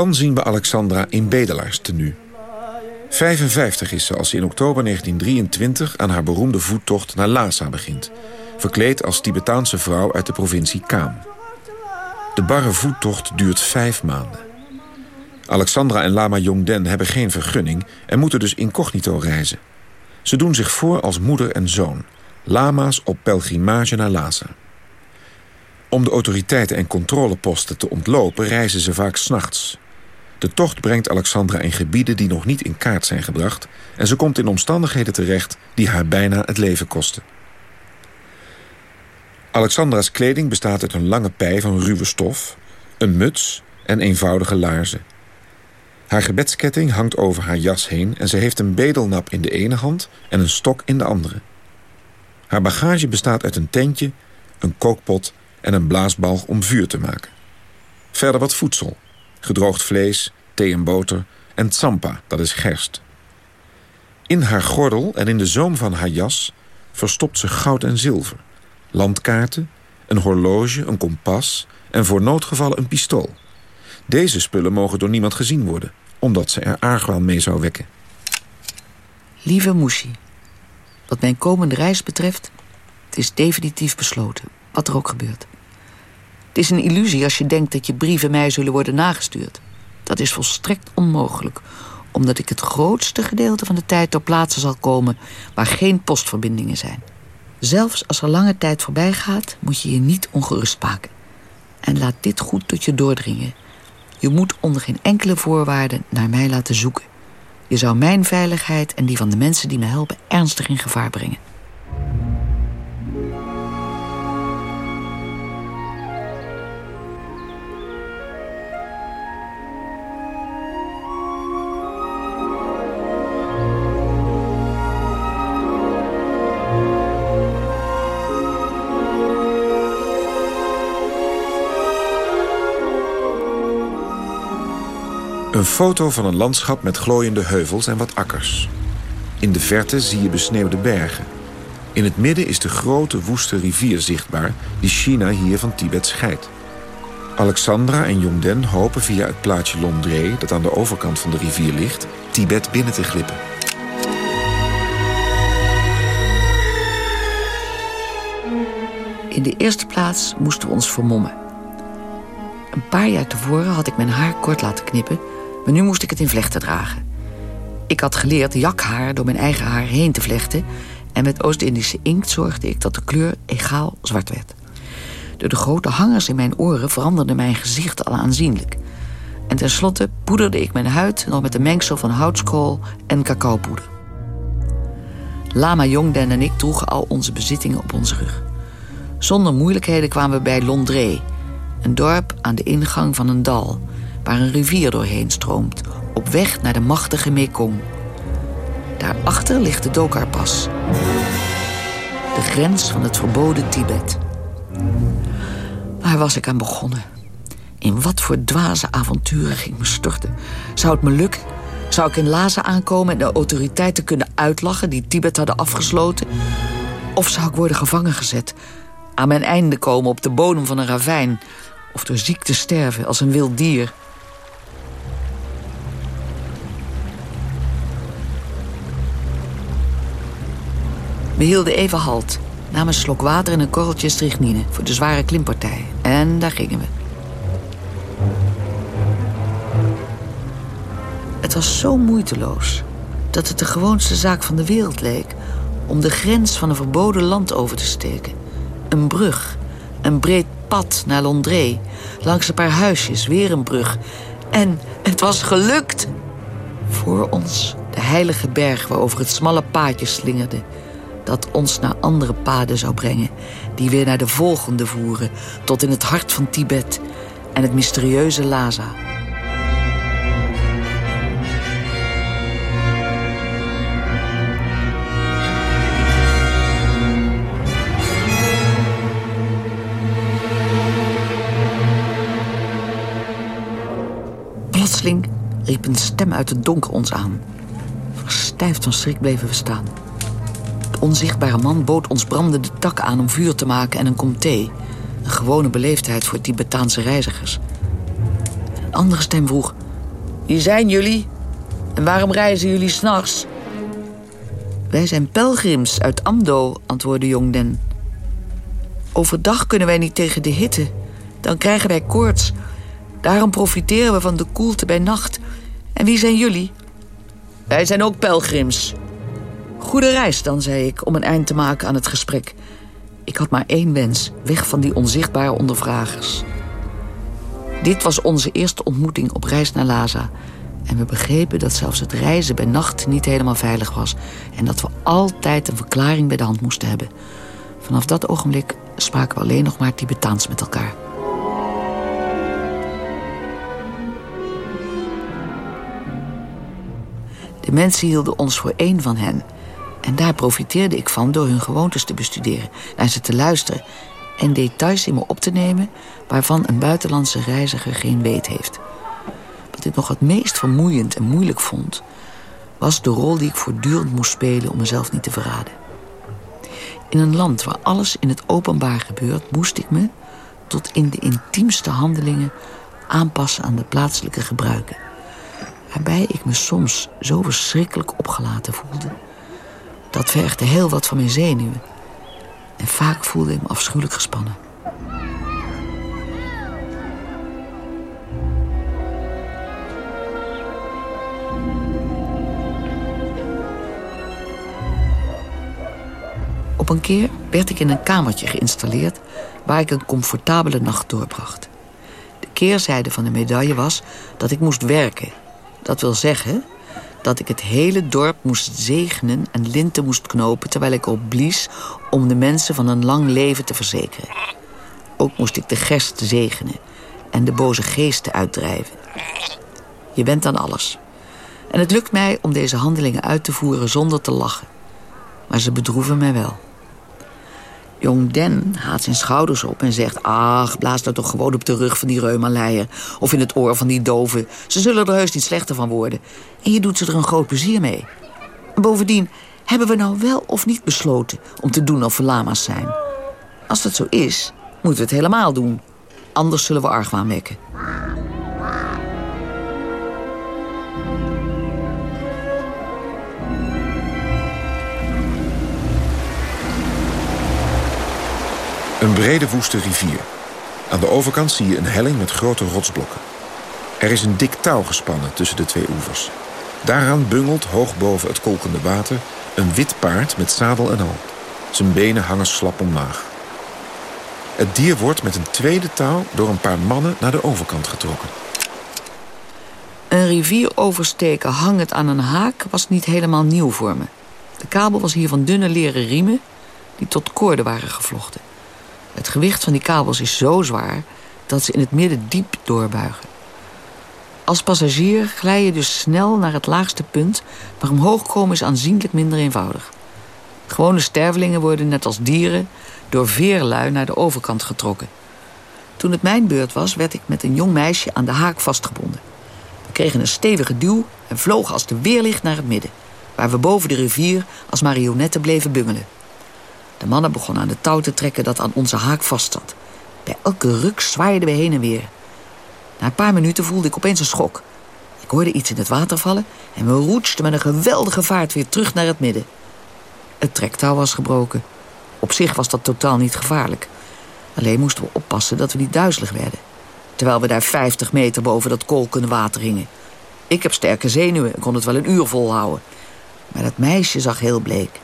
Dan zien we Alexandra in bedelaarstenu. 55 is ze als ze in oktober 1923 aan haar beroemde voettocht naar Lhasa begint. Verkleed als Tibetaanse vrouw uit de provincie Kaam. De barre voettocht duurt vijf maanden. Alexandra en Lama Yongden hebben geen vergunning... en moeten dus incognito reizen. Ze doen zich voor als moeder en zoon. Lama's op pelgrimage naar Lhasa. Om de autoriteiten en controleposten te ontlopen reizen ze vaak s'nachts. De tocht brengt Alexandra in gebieden die nog niet in kaart zijn gebracht... en ze komt in omstandigheden terecht die haar bijna het leven kosten. Alexandra's kleding bestaat uit een lange pij van ruwe stof... een muts en eenvoudige laarzen. Haar gebedsketting hangt over haar jas heen... en ze heeft een bedelnap in de ene hand en een stok in de andere. Haar bagage bestaat uit een tentje, een kookpot en een blaasbalg om vuur te maken. Verder wat voedsel, gedroogd vlees, thee en boter en tsampa, dat is gerst. In haar gordel en in de zoom van haar jas verstopt ze goud en zilver, landkaarten, een horloge, een kompas en voor noodgevallen een pistool. Deze spullen mogen door niemand gezien worden, omdat ze er argwaan mee zou wekken. Lieve Moeshi, wat mijn komende reis betreft, het is definitief besloten, wat er ook gebeurt. Het is een illusie als je denkt dat je brieven mij zullen worden nagestuurd. Dat is volstrekt onmogelijk, omdat ik het grootste gedeelte van de tijd ter plaatse zal komen waar geen postverbindingen zijn. Zelfs als er lange tijd voorbij gaat, moet je je niet ongerust maken. En laat dit goed tot je doordringen. Je moet onder geen enkele voorwaarde naar mij laten zoeken. Je zou mijn veiligheid en die van de mensen die me helpen ernstig in gevaar brengen. Een foto van een landschap met glooiende heuvels en wat akkers. In de verte zie je besneeuwde bergen. In het midden is de grote woeste rivier zichtbaar... die China hier van Tibet scheidt. Alexandra en Yongden hopen via het plaatsje Londré... dat aan de overkant van de rivier ligt, Tibet binnen te glippen. In de eerste plaats moesten we ons vermommen. Een paar jaar tevoren had ik mijn haar kort laten knippen... maar nu moest ik het in vlechten dragen. Ik had geleerd jakhaar door mijn eigen haar heen te vlechten... en met Oost-Indische inkt zorgde ik dat de kleur egaal zwart werd. Door de grote hangers in mijn oren veranderde mijn gezicht al aanzienlijk. En tenslotte poederde ik mijn huid nog met een mengsel van houtskool en cacaopoeder. Lama Jongden en ik droegen al onze bezittingen op onze rug. Zonder moeilijkheden kwamen we bij Londré, een dorp aan de ingang van een dal... waar een rivier doorheen stroomt, op weg naar de machtige Mekong. Daarachter ligt de Dokar-pas. De grens van het verboden Tibet. Waar was ik aan begonnen? In wat voor dwaze avonturen ging me storten? Zou het me lukken? Zou ik in Laza aankomen en de autoriteiten kunnen uitlachen... die Tibet hadden afgesloten? Of zou ik worden gevangen gezet? Aan mijn einde komen op de bodem van een ravijn... of door ziekte sterven als een wild dier? We hielden even halt, namen een slok water en een korreltje strychnine... voor de zware klimpartij. En daar gingen we. Het was zo moeiteloos dat het de gewoonste zaak van de wereld leek... om de grens van een verboden land over te steken. Een brug, een breed pad naar Londré. Langs een paar huisjes, weer een brug. En het was gelukt. Voor ons de heilige berg waarover het smalle paadje slingerde... dat ons naar andere paden zou brengen... die weer naar de volgende voeren... tot in het hart van Tibet en het mysterieuze Lhasa... Plotseling riep een stem uit het donker ons aan. Verstijfd van schrik bleven we staan. Onzichtbare man bood ons brandende tak aan om vuur te maken en een kom thee. Een gewone beleefdheid voor Tibetaanse reizigers. Een andere stem vroeg... Wie zijn jullie? En waarom reizen jullie s'nachts? Wij zijn pelgrims uit Amdo, antwoordde Jongden. Overdag kunnen wij niet tegen de hitte. Dan krijgen wij koorts. Daarom profiteren we van de koelte bij nacht. En wie zijn jullie? Wij zijn ook pelgrims. Goede reis dan, zei ik, om een eind te maken aan het gesprek. Ik had maar één wens, weg van die onzichtbare ondervragers. Dit was onze eerste ontmoeting op reis naar Lhasa. En we begrepen dat zelfs het reizen bij nacht niet helemaal veilig was... en dat we altijd een verklaring bij de hand moesten hebben. Vanaf dat ogenblik spraken we alleen nog maar Tibetaans met elkaar. De mensen hielden ons voor één van hen. En daar profiteerde ik van door hun gewoontes te bestuderen, naar ze te luisteren en details in me op te nemen waarvan een buitenlandse reiziger geen weet heeft. Wat ik nog het meest vermoeiend en moeilijk vond, was de rol die ik voortdurend moest spelen om mezelf niet te verraden. In een land waar alles in het openbaar gebeurt, moest ik me tot in de intiemste handelingen aanpassen aan de plaatselijke gebruiken waarbij ik me soms zo verschrikkelijk opgelaten voelde. Dat vergde heel wat van mijn zenuwen. En vaak voelde ik me afschuwelijk gespannen. Op een keer werd ik in een kamertje geïnstalleerd... waar ik een comfortabele nacht doorbracht. De keerzijde van de medaille was dat ik moest werken dat wil zeggen dat ik het hele dorp moest zegenen en linten moest knopen... terwijl ik op blies om de mensen van een lang leven te verzekeren. Ook moest ik de gerst zegenen en de boze geesten uitdrijven. Je bent aan alles. En het lukt mij om deze handelingen uit te voeren zonder te lachen. Maar ze bedroeven mij wel. Jong Den haalt zijn schouders op en zegt... ach, blaas nou toch gewoon op de rug van die reumaleier... of in het oor van die doven. Ze zullen er heus niet slechter van worden. En je doet ze er een groot plezier mee. bovendien, hebben we nou wel of niet besloten... om te doen of we lama's zijn? Als dat zo is, moeten we het helemaal doen. Anders zullen we argwaan wekken. Een brede woeste rivier. Aan de overkant zie je een helling met grote rotsblokken. Er is een dik touw gespannen tussen de twee oevers. Daaraan bungelt, hoog boven het kolkende water... een wit paard met zadel en al. Zijn benen hangen slap omlaag. Het dier wordt met een tweede touw door een paar mannen naar de overkant getrokken. Een rivier oversteken hangend aan een haak was niet helemaal nieuw voor me. De kabel was hier van dunne leren riemen die tot koorden waren gevlochten. Het gewicht van die kabels is zo zwaar dat ze in het midden diep doorbuigen. Als passagier glij je dus snel naar het laagste punt... maar omhoog komen is aanzienlijk minder eenvoudig. Gewone stervelingen worden net als dieren... door veerlui naar de overkant getrokken. Toen het mijn beurt was, werd ik met een jong meisje aan de haak vastgebonden. We kregen een stevige duw en vlogen als de weerlicht naar het midden... waar we boven de rivier als marionetten bleven bungelen. De mannen begonnen aan de touw te trekken dat aan onze haak vastzat. Bij elke ruk zwaaiden we heen en weer. Na een paar minuten voelde ik opeens een schok. Ik hoorde iets in het water vallen en we roetsten met een geweldige vaart weer terug naar het midden. Het trektouw was gebroken. Op zich was dat totaal niet gevaarlijk. Alleen moesten we oppassen dat we niet duizelig werden. Terwijl we daar 50 meter boven dat kolkende water hingen. Ik heb sterke zenuwen en kon het wel een uur volhouden. Maar dat meisje zag heel bleek.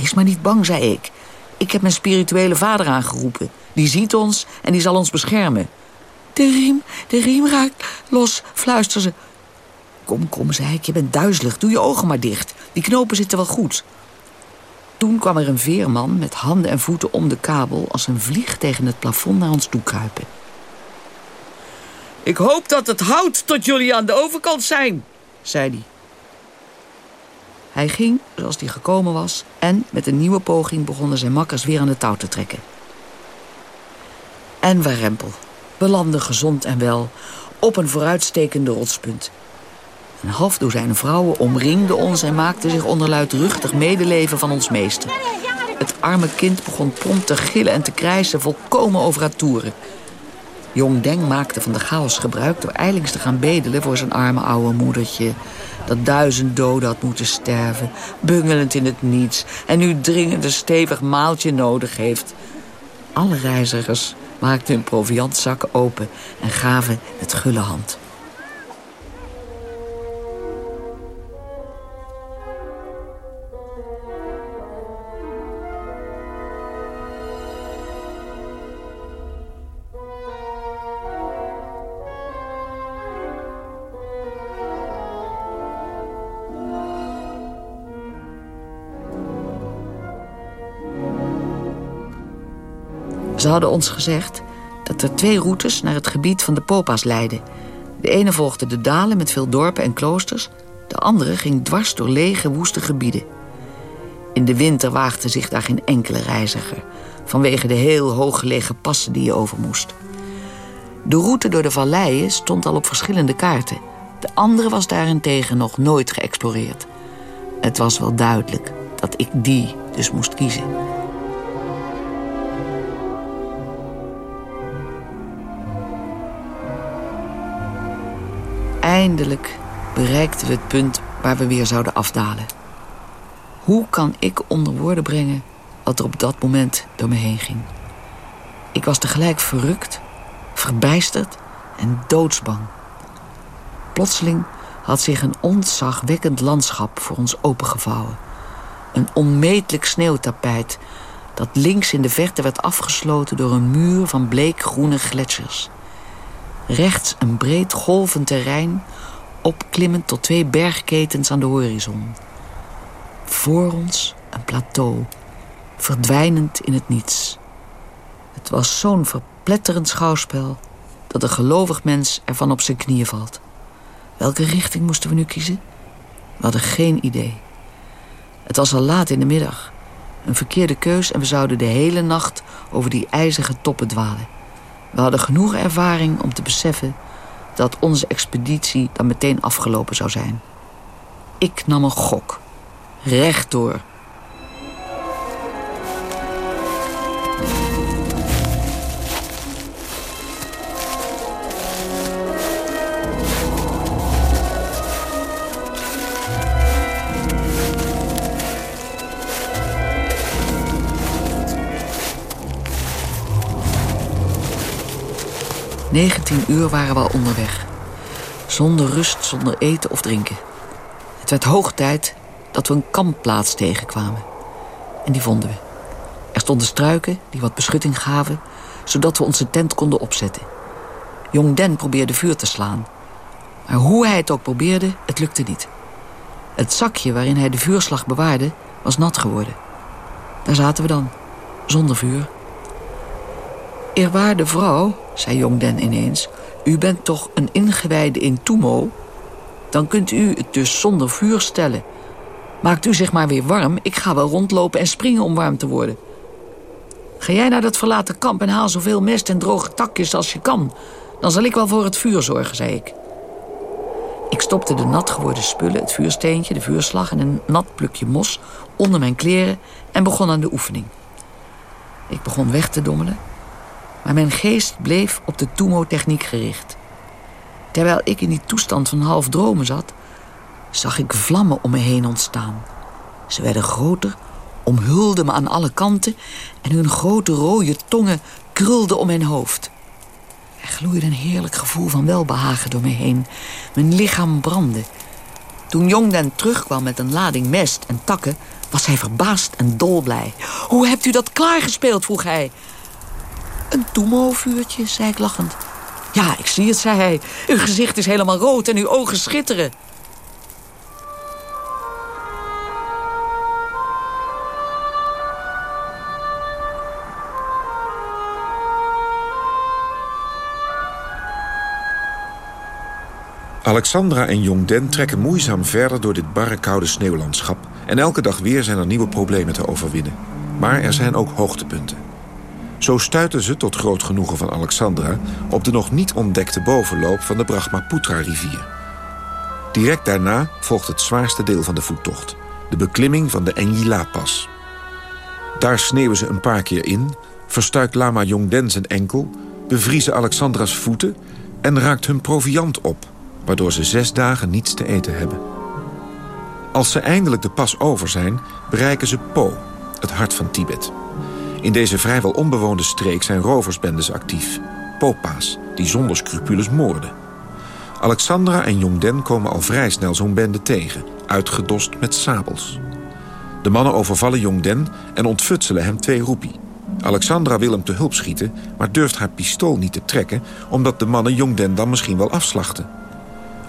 Wees maar niet bang, zei ik. Ik heb mijn spirituele vader aangeroepen. Die ziet ons en die zal ons beschermen. De riem, de riem raakt los, fluister ze. Kom, kom, zei ik, je bent duizelig. Doe je ogen maar dicht. Die knopen zitten wel goed. Toen kwam er een veerman met handen en voeten om de kabel... als een vlieg tegen het plafond naar ons toe kruipen. Ik hoop dat het houdt tot jullie aan de overkant zijn, zei hij. Hij ging zoals hij gekomen was... en met een nieuwe poging begonnen zijn makkers weer aan de touw te trekken. En we rempel. We landen gezond en wel op een vooruitstekende rotspunt. Een half dozijn vrouwen omringden ons en maakten zich onder luidruchtig medeleven van ons meester. Het arme kind begon prompt te gillen en te krijsen, volkomen over haar toeren. Jong Deng maakte van de chaos gebruik door eilings te gaan bedelen voor zijn arme oude moedertje. Dat duizend doden had moeten sterven, bungelend in het niets... en nu dringend een stevig maaltje nodig heeft. Alle reizigers maakten hun proviantzakken open en gaven het gulle hand. Ze hadden ons gezegd dat er twee routes naar het gebied van de Popa's leidden. De ene volgde de dalen met veel dorpen en kloosters. De andere ging dwars door lege, woeste gebieden. In de winter waagde zich daar geen enkele reiziger... vanwege de heel hooggelegen passen die je over moest. De route door de valleien stond al op verschillende kaarten. De andere was daarentegen nog nooit geëxploreerd. Het was wel duidelijk dat ik die dus moest kiezen... Eindelijk bereikten we het punt waar we weer zouden afdalen. Hoe kan ik onder woorden brengen wat er op dat moment door me heen ging? Ik was tegelijk verrukt, verbijsterd en doodsbang. Plotseling had zich een ontzagwekkend landschap voor ons opengevouwen. Een onmetelijk sneeuwtapijt dat links in de verte werd afgesloten door een muur van bleekgroene gletsjers. Rechts een breed golvend terrein, opklimmend tot twee bergketens aan de horizon. Voor ons een plateau, verdwijnend in het niets. Het was zo'n verpletterend schouwspel dat een gelovig mens ervan op zijn knieën valt. Welke richting moesten we nu kiezen? We hadden geen idee. Het was al laat in de middag. Een verkeerde keus en we zouden de hele nacht over die ijzige toppen dwalen. We hadden genoeg ervaring om te beseffen dat onze expeditie dan meteen afgelopen zou zijn. Ik nam een gok. Rechtdoor. 19 uur waren we al onderweg. Zonder rust, zonder eten of drinken. Het werd hoog tijd dat we een kampplaats tegenkwamen. En die vonden we. Er stonden struiken die wat beschutting gaven... zodat we onze tent konden opzetten. Jong Den probeerde vuur te slaan. Maar hoe hij het ook probeerde, het lukte niet. Het zakje waarin hij de vuurslag bewaarde, was nat geworden. Daar zaten we dan, zonder vuur. Eerwaarde vrouw, zei Jong Den ineens... u bent toch een ingewijde in Tumo? Dan kunt u het dus zonder vuur stellen. Maakt u zich maar weer warm, ik ga wel rondlopen en springen om warm te worden. Ga jij naar dat verlaten kamp en haal zoveel mest en droge takjes als je kan. Dan zal ik wel voor het vuur zorgen, zei ik. Ik stopte de nat geworden spullen, het vuursteentje, de vuurslag... en een nat plukje mos onder mijn kleren en begon aan de oefening. Ik begon weg te dommelen maar mijn geest bleef op de Tumo-techniek gericht. Terwijl ik in die toestand van half dromen zat... zag ik vlammen om me heen ontstaan. Ze werden groter, omhulden me aan alle kanten... en hun grote rode tongen krulden om mijn hoofd. Er gloeide een heerlijk gevoel van welbehagen door me heen. Mijn lichaam brandde. Toen Jongden terugkwam met een lading mest en takken... was hij verbaasd en dolblij. Hoe hebt u dat klaargespeeld, vroeg hij. Een toemovuurtje, zei ik lachend. Ja, ik zie het, zei hij. Uw gezicht is helemaal rood en uw ogen schitteren. Alexandra en Jongden trekken moeizaam verder door dit barre koude sneeuwlandschap... en elke dag weer zijn er nieuwe problemen te overwinnen. Maar er zijn ook hoogtepunten. Zo stuiten ze, tot groot genoegen van Alexandra... op de nog niet ontdekte bovenloop van de Brahmaputra-rivier. Direct daarna volgt het zwaarste deel van de voettocht... de beklimming van de Enjila-pas. Daar sneeuwen ze een paar keer in... verstuikt lama Jongden zijn enkel... bevriezen Alexandra's voeten... en raakt hun proviand op waardoor ze zes dagen niets te eten hebben. Als ze eindelijk de pas over zijn, bereiken ze Po, het hart van Tibet. In deze vrijwel onbewoonde streek zijn roversbendes actief. Popa's, die zonder scrupules moorden. Alexandra en Jongden komen al vrij snel zo'n bende tegen, uitgedost met sabels. De mannen overvallen Jongden en ontfutselen hem twee roepie. Alexandra wil hem te hulp schieten, maar durft haar pistool niet te trekken... omdat de mannen Jongden dan misschien wel afslachten.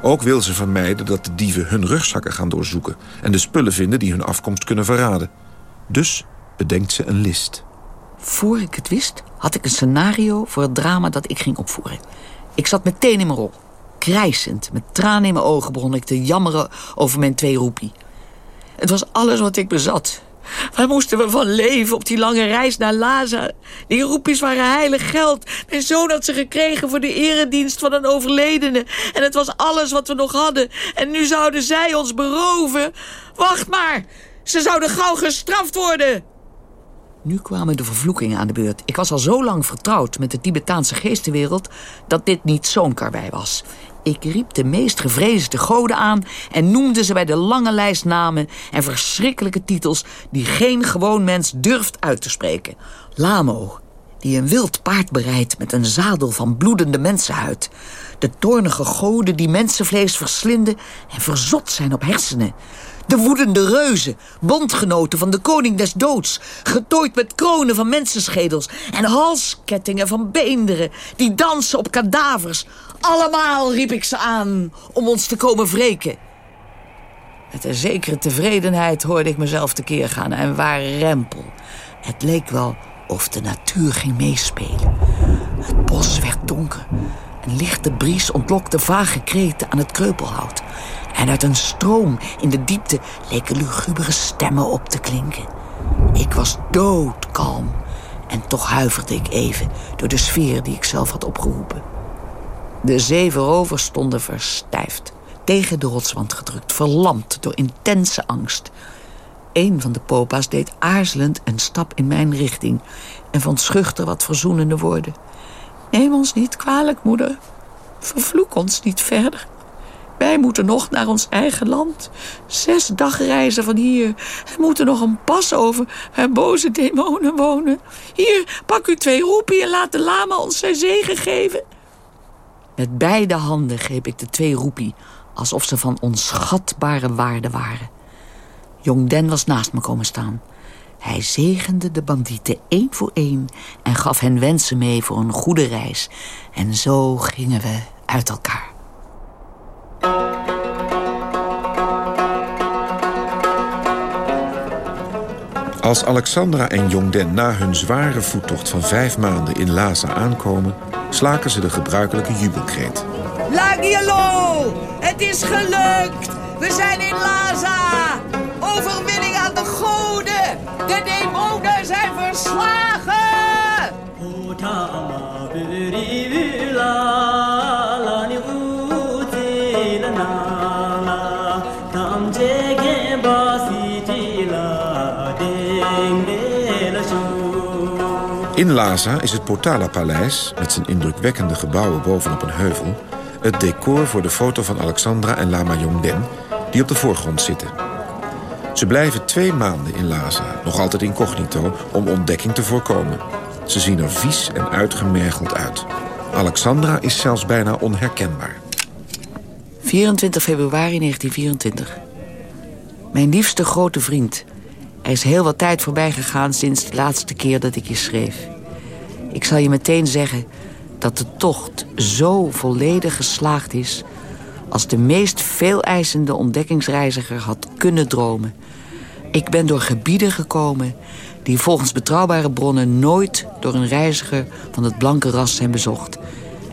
Ook wil ze vermijden dat de dieven hun rugzakken gaan doorzoeken... en de spullen vinden die hun afkomst kunnen verraden. Dus bedenkt ze een list. Voor ik het wist, had ik een scenario voor het drama dat ik ging opvoeren. Ik zat meteen in mijn rol. Krijsend, met tranen in mijn ogen begon ik te jammeren over mijn twee roepie. Het was alles wat ik bezat. Waar moesten we van leven op die lange reis naar Laza? Die roepies waren heilig geld. Mijn zoon had ze gekregen voor de eredienst van een overledene. En het was alles wat we nog hadden. En nu zouden zij ons beroven. Wacht maar, ze zouden gauw gestraft worden. Nu kwamen de vervloekingen aan de beurt. Ik was al zo lang vertrouwd met de Tibetaanse geestenwereld... dat dit niet zo'n karwei was. Ik riep de meest gevreesde goden aan en noemde ze bij de lange lijst namen en verschrikkelijke titels die geen gewoon mens durft uit te spreken. Lamo, die een wild paard bereidt met een zadel van bloedende mensenhuid. De toornige goden die mensenvlees verslinden en verzot zijn op hersenen. De woedende reuzen, bondgenoten van de koning des doods... getooid met kronen van mensenschedels... en halskettingen van beenderen... die dansen op kadavers. Allemaal riep ik ze aan om ons te komen wreken. Met een zekere tevredenheid hoorde ik mezelf tekeer gaan... en waar rempel. Het leek wel of de natuur ging meespelen. Het bos werd donker. Een lichte bries ontlokte vage kreten aan het kreupelhout... En uit een stroom in de diepte leken lugubere stemmen op te klinken. Ik was doodkalm. En toch huiverde ik even door de sfeer die ik zelf had opgeroepen. De zeven rovers stonden verstijfd, tegen de rotswand gedrukt, verlamd door intense angst. Een van de popa's deed aarzelend een stap in mijn richting en vond schuchter wat verzoenende woorden. Neem ons niet kwalijk, moeder. Vervloek ons niet verder. Wij moeten nog naar ons eigen land. Zes dagreizen van hier. We moeten nog een pas over waar boze demonen wonen. Hier, pak u twee roepie en laat de lama ons zijn zegen geven. Met beide handen greep ik de twee roepie... alsof ze van onschatbare waarde waren. Jong Den was naast me komen staan. Hij zegende de bandieten één voor één... en gaf hen wensen mee voor een goede reis. En zo gingen we uit elkaar. Als Alexandra en Jongden na hun zware voettocht van vijf maanden in Lhasa aankomen... slaken ze de gebruikelijke jubelkreet. Lagielo! Het is gelukt! We zijn in Lhasa! De demonen zijn verslagen! In Lhasa is het Potala-paleis, met zijn indrukwekkende gebouwen bovenop een heuvel... het decor voor de foto van Alexandra en Lama Yongden, die op de voorgrond zitten. Ze blijven twee maanden in Lhasa, nog altijd incognito, om ontdekking te voorkomen. Ze zien er vies en uitgemergeld uit. Alexandra is zelfs bijna onherkenbaar. 24 februari 1924. Mijn liefste grote vriend. Er is heel wat tijd voorbij gegaan sinds de laatste keer dat ik je schreef. Ik zal je meteen zeggen dat de tocht zo volledig geslaagd is... als de meest veeleisende ontdekkingsreiziger had kunnen dromen. Ik ben door gebieden gekomen die volgens betrouwbare bronnen... nooit door een reiziger van het blanke ras zijn bezocht...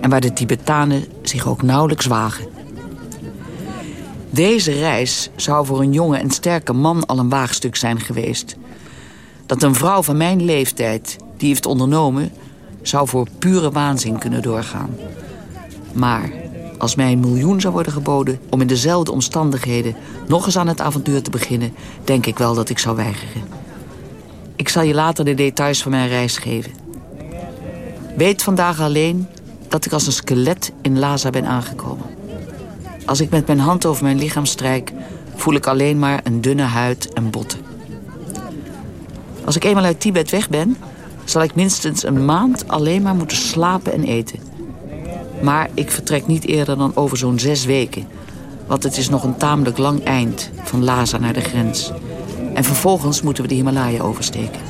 en waar de Tibetanen zich ook nauwelijks wagen. Deze reis zou voor een jonge en sterke man al een waagstuk zijn geweest. Dat een vrouw van mijn leeftijd die heeft ondernomen... zou voor pure waanzin kunnen doorgaan. Maar als mij een miljoen zou worden geboden... om in dezelfde omstandigheden nog eens aan het avontuur te beginnen... denk ik wel dat ik zou weigeren. Ik zal je later de details van mijn reis geven. Weet vandaag alleen dat ik als een skelet in Laza ben aangekomen. Als ik met mijn hand over mijn lichaam strijk... voel ik alleen maar een dunne huid en botten. Als ik eenmaal uit Tibet weg ben... zal ik minstens een maand alleen maar moeten slapen en eten. Maar ik vertrek niet eerder dan over zo'n zes weken. Want het is nog een tamelijk lang eind van Lhasa naar de grens. En vervolgens moeten we de Himalaya oversteken.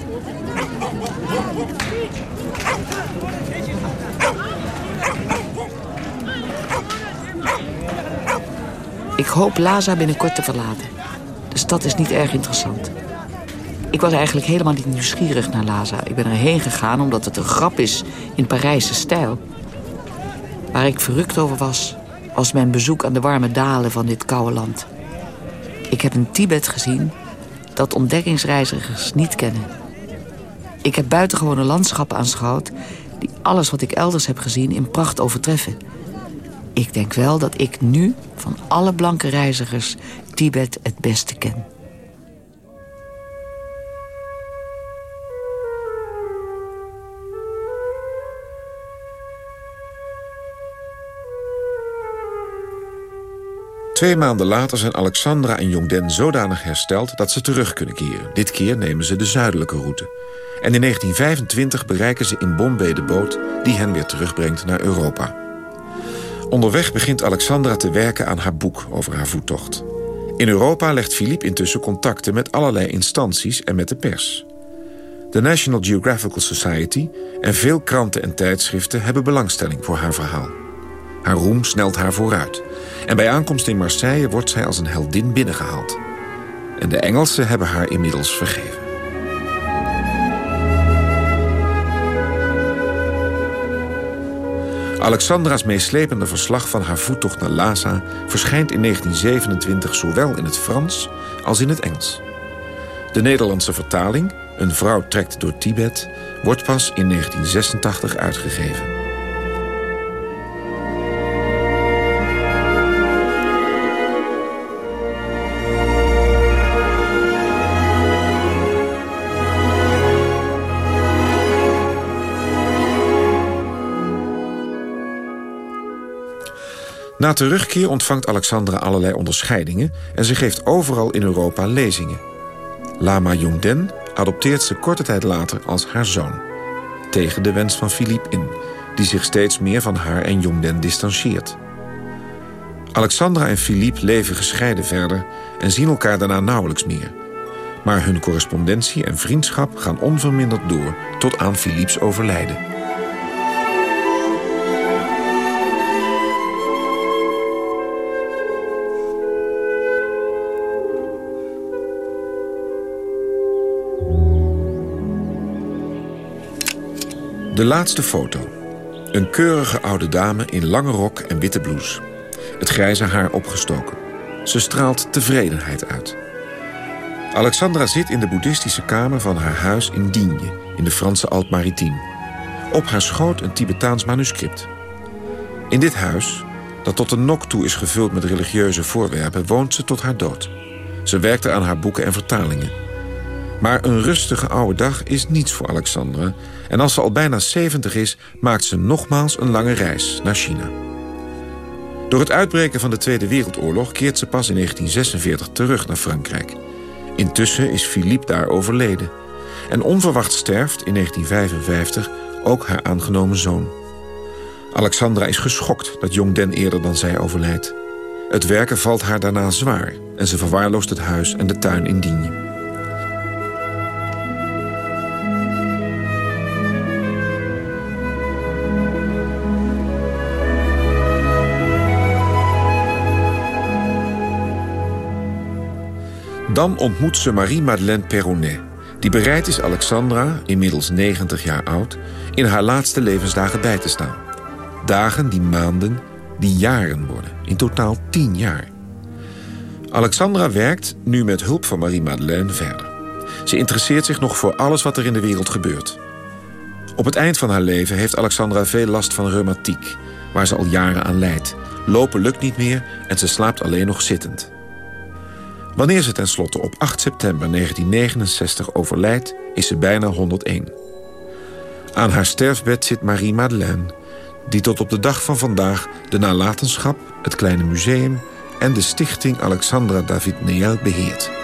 Ik hoop Lhasa binnenkort te verlaten. De stad is niet erg interessant. Ik was eigenlijk helemaal niet nieuwsgierig naar Lhasa. Ik ben erheen gegaan omdat het een grap is in Parijse stijl. Waar ik verrukt over was, was mijn bezoek aan de warme dalen van dit koude land. Ik heb een Tibet gezien dat ontdekkingsreizigers niet kennen. Ik heb buitengewone landschappen aanschouwd... die alles wat ik elders heb gezien in pracht overtreffen. Ik denk wel dat ik nu van alle blanke reizigers Tibet het beste ken. Twee maanden later zijn Alexandra en Jongden zodanig hersteld dat ze terug kunnen keren. Dit keer nemen ze de zuidelijke route. En in 1925 bereiken ze in Bombay de boot die hen weer terugbrengt naar Europa. Onderweg begint Alexandra te werken aan haar boek over haar voettocht. In Europa legt Philippe intussen contacten met allerlei instanties en met de pers. De National Geographical Society en veel kranten en tijdschriften hebben belangstelling voor haar verhaal. Haar roem snelt haar vooruit. En bij aankomst in Marseille wordt zij als een heldin binnengehaald. En de Engelsen hebben haar inmiddels vergeven. Alexandra's meeslepende verslag van haar voettocht naar Lhasa... verschijnt in 1927 zowel in het Frans als in het Engels. De Nederlandse vertaling, Een vrouw trekt door Tibet... wordt pas in 1986 uitgegeven. Na terugkeer ontvangt Alexandra allerlei onderscheidingen... en ze geeft overal in Europa lezingen. Lama Jongden adopteert ze korte tijd later als haar zoon. Tegen de wens van Philippe in, die zich steeds meer van haar en Jongden distancieert. Alexandra en Philippe leven gescheiden verder... en zien elkaar daarna nauwelijks meer. Maar hun correspondentie en vriendschap gaan onverminderd door... tot aan Philippe's overlijden. De laatste foto. Een keurige oude dame in lange rok en witte blouse. Het grijze haar opgestoken. Ze straalt tevredenheid uit. Alexandra zit in de boeddhistische kamer van haar huis in Digne... in de Franse Alpes-Maritimes. Op haar schoot een Tibetaans manuscript. In dit huis, dat tot de nok toe is gevuld met religieuze voorwerpen... woont ze tot haar dood. Ze werkt er aan haar boeken en vertalingen... Maar een rustige oude dag is niets voor Alexandra... en als ze al bijna 70 is, maakt ze nogmaals een lange reis naar China. Door het uitbreken van de Tweede Wereldoorlog... keert ze pas in 1946 terug naar Frankrijk. Intussen is Philippe daar overleden. En onverwacht sterft in 1955 ook haar aangenomen zoon. Alexandra is geschokt dat Jong Den eerder dan zij overlijdt. Het werken valt haar daarna zwaar... en ze verwaarloost het huis en de tuin in Digne. Amsterdam ontmoet ze Marie-Madeleine Perronnet... die bereid is Alexandra, inmiddels 90 jaar oud... in haar laatste levensdagen bij te staan. Dagen die maanden, die jaren worden. In totaal tien jaar. Alexandra werkt nu met hulp van Marie-Madeleine verder. Ze interesseert zich nog voor alles wat er in de wereld gebeurt. Op het eind van haar leven heeft Alexandra veel last van reumatiek... waar ze al jaren aan lijdt. Lopen lukt niet meer en ze slaapt alleen nog zittend. Wanneer ze tenslotte op 8 september 1969 overlijdt, is ze bijna 101. Aan haar sterfbed zit Marie-Madeleine... die tot op de dag van vandaag de nalatenschap, het kleine museum... en de stichting Alexandra David Neel beheert.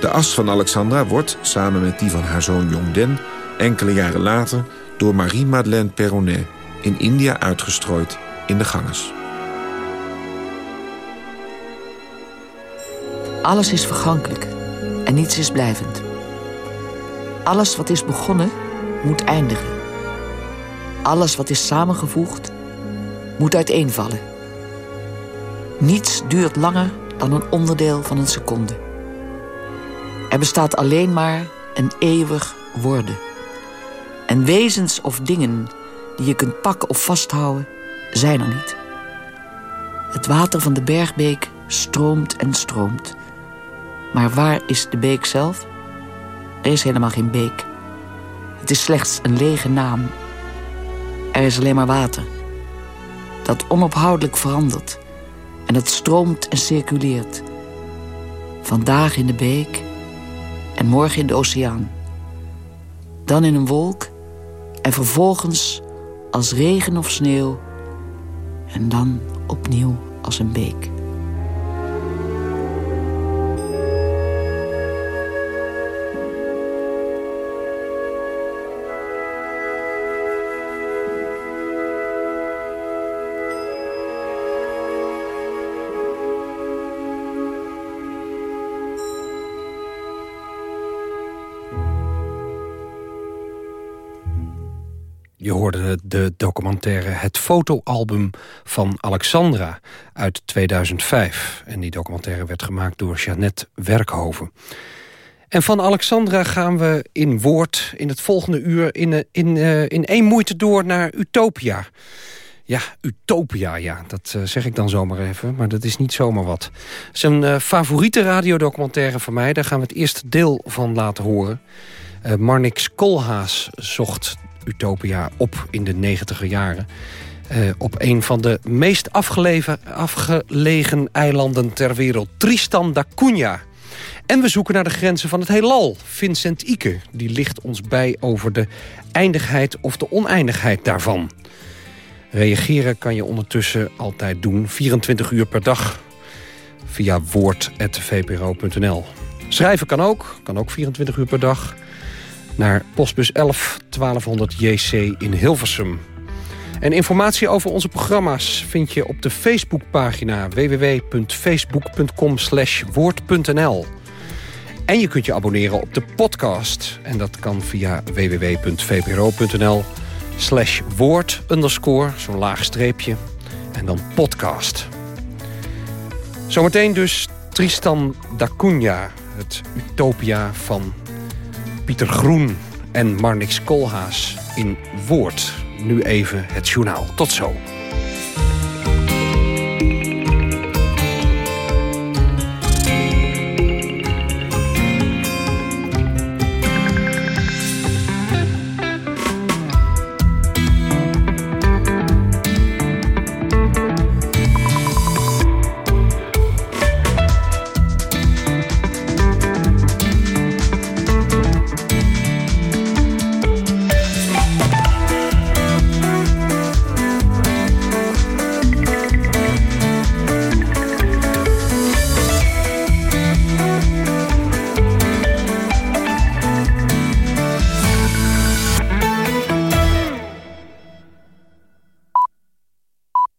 De as van Alexandra wordt, samen met die van haar zoon Jongden... enkele jaren later door Marie-Madeleine Perronnet... in India uitgestrooid in de Ganges. Alles is vergankelijk en niets is blijvend. Alles wat is begonnen, moet eindigen. Alles wat is samengevoegd, moet uiteenvallen. Niets duurt langer dan een onderdeel van een seconde. Er bestaat alleen maar een eeuwig worden. En wezens of dingen die je kunt pakken of vasthouden, zijn er niet. Het water van de bergbeek stroomt en stroomt. Maar waar is de beek zelf? Er is helemaal geen beek. Het is slechts een lege naam. Er is alleen maar water. Dat onophoudelijk verandert. En dat stroomt en circuleert. Vandaag in de beek en morgen in de oceaan. Dan in een wolk en vervolgens als regen of sneeuw en dan opnieuw als een beek. De documentaire Het Fotoalbum van Alexandra uit 2005. En die documentaire werd gemaakt door Jeannette Werkhoven. En van Alexandra gaan we in woord in het volgende uur... in, in, uh, in één moeite door naar Utopia. Ja, Utopia, ja, dat uh, zeg ik dan zomaar even. Maar dat is niet zomaar wat. Het is een uh, favoriete radiodocumentaire van mij. Daar gaan we het eerste deel van laten horen. Marnix Kolhaas zocht Utopia op in de negentiger jaren. Uh, op een van de meest afgelegen eilanden ter wereld, Tristan da Cunha. En we zoeken naar de grenzen van het heelal. Vincent Ike, die ligt ons bij over de eindigheid of de oneindigheid daarvan. Reageren kan je ondertussen altijd doen, 24 uur per dag, via woord.vpro.nl. Schrijven kan ook, kan ook 24 uur per dag naar postbus 11 1200 JC in Hilversum. En informatie over onze programma's vind je op de Facebookpagina www.facebook.com woord.nl. En je kunt je abonneren op de podcast. En dat kan via www.vpro.nl slash woord underscore, zo'n laag streepje, en dan podcast. Zometeen dus Tristan da Cunha, het utopia van Pieter Groen en Marnix Koolhaas in Woord. Nu even het journaal. Tot zo.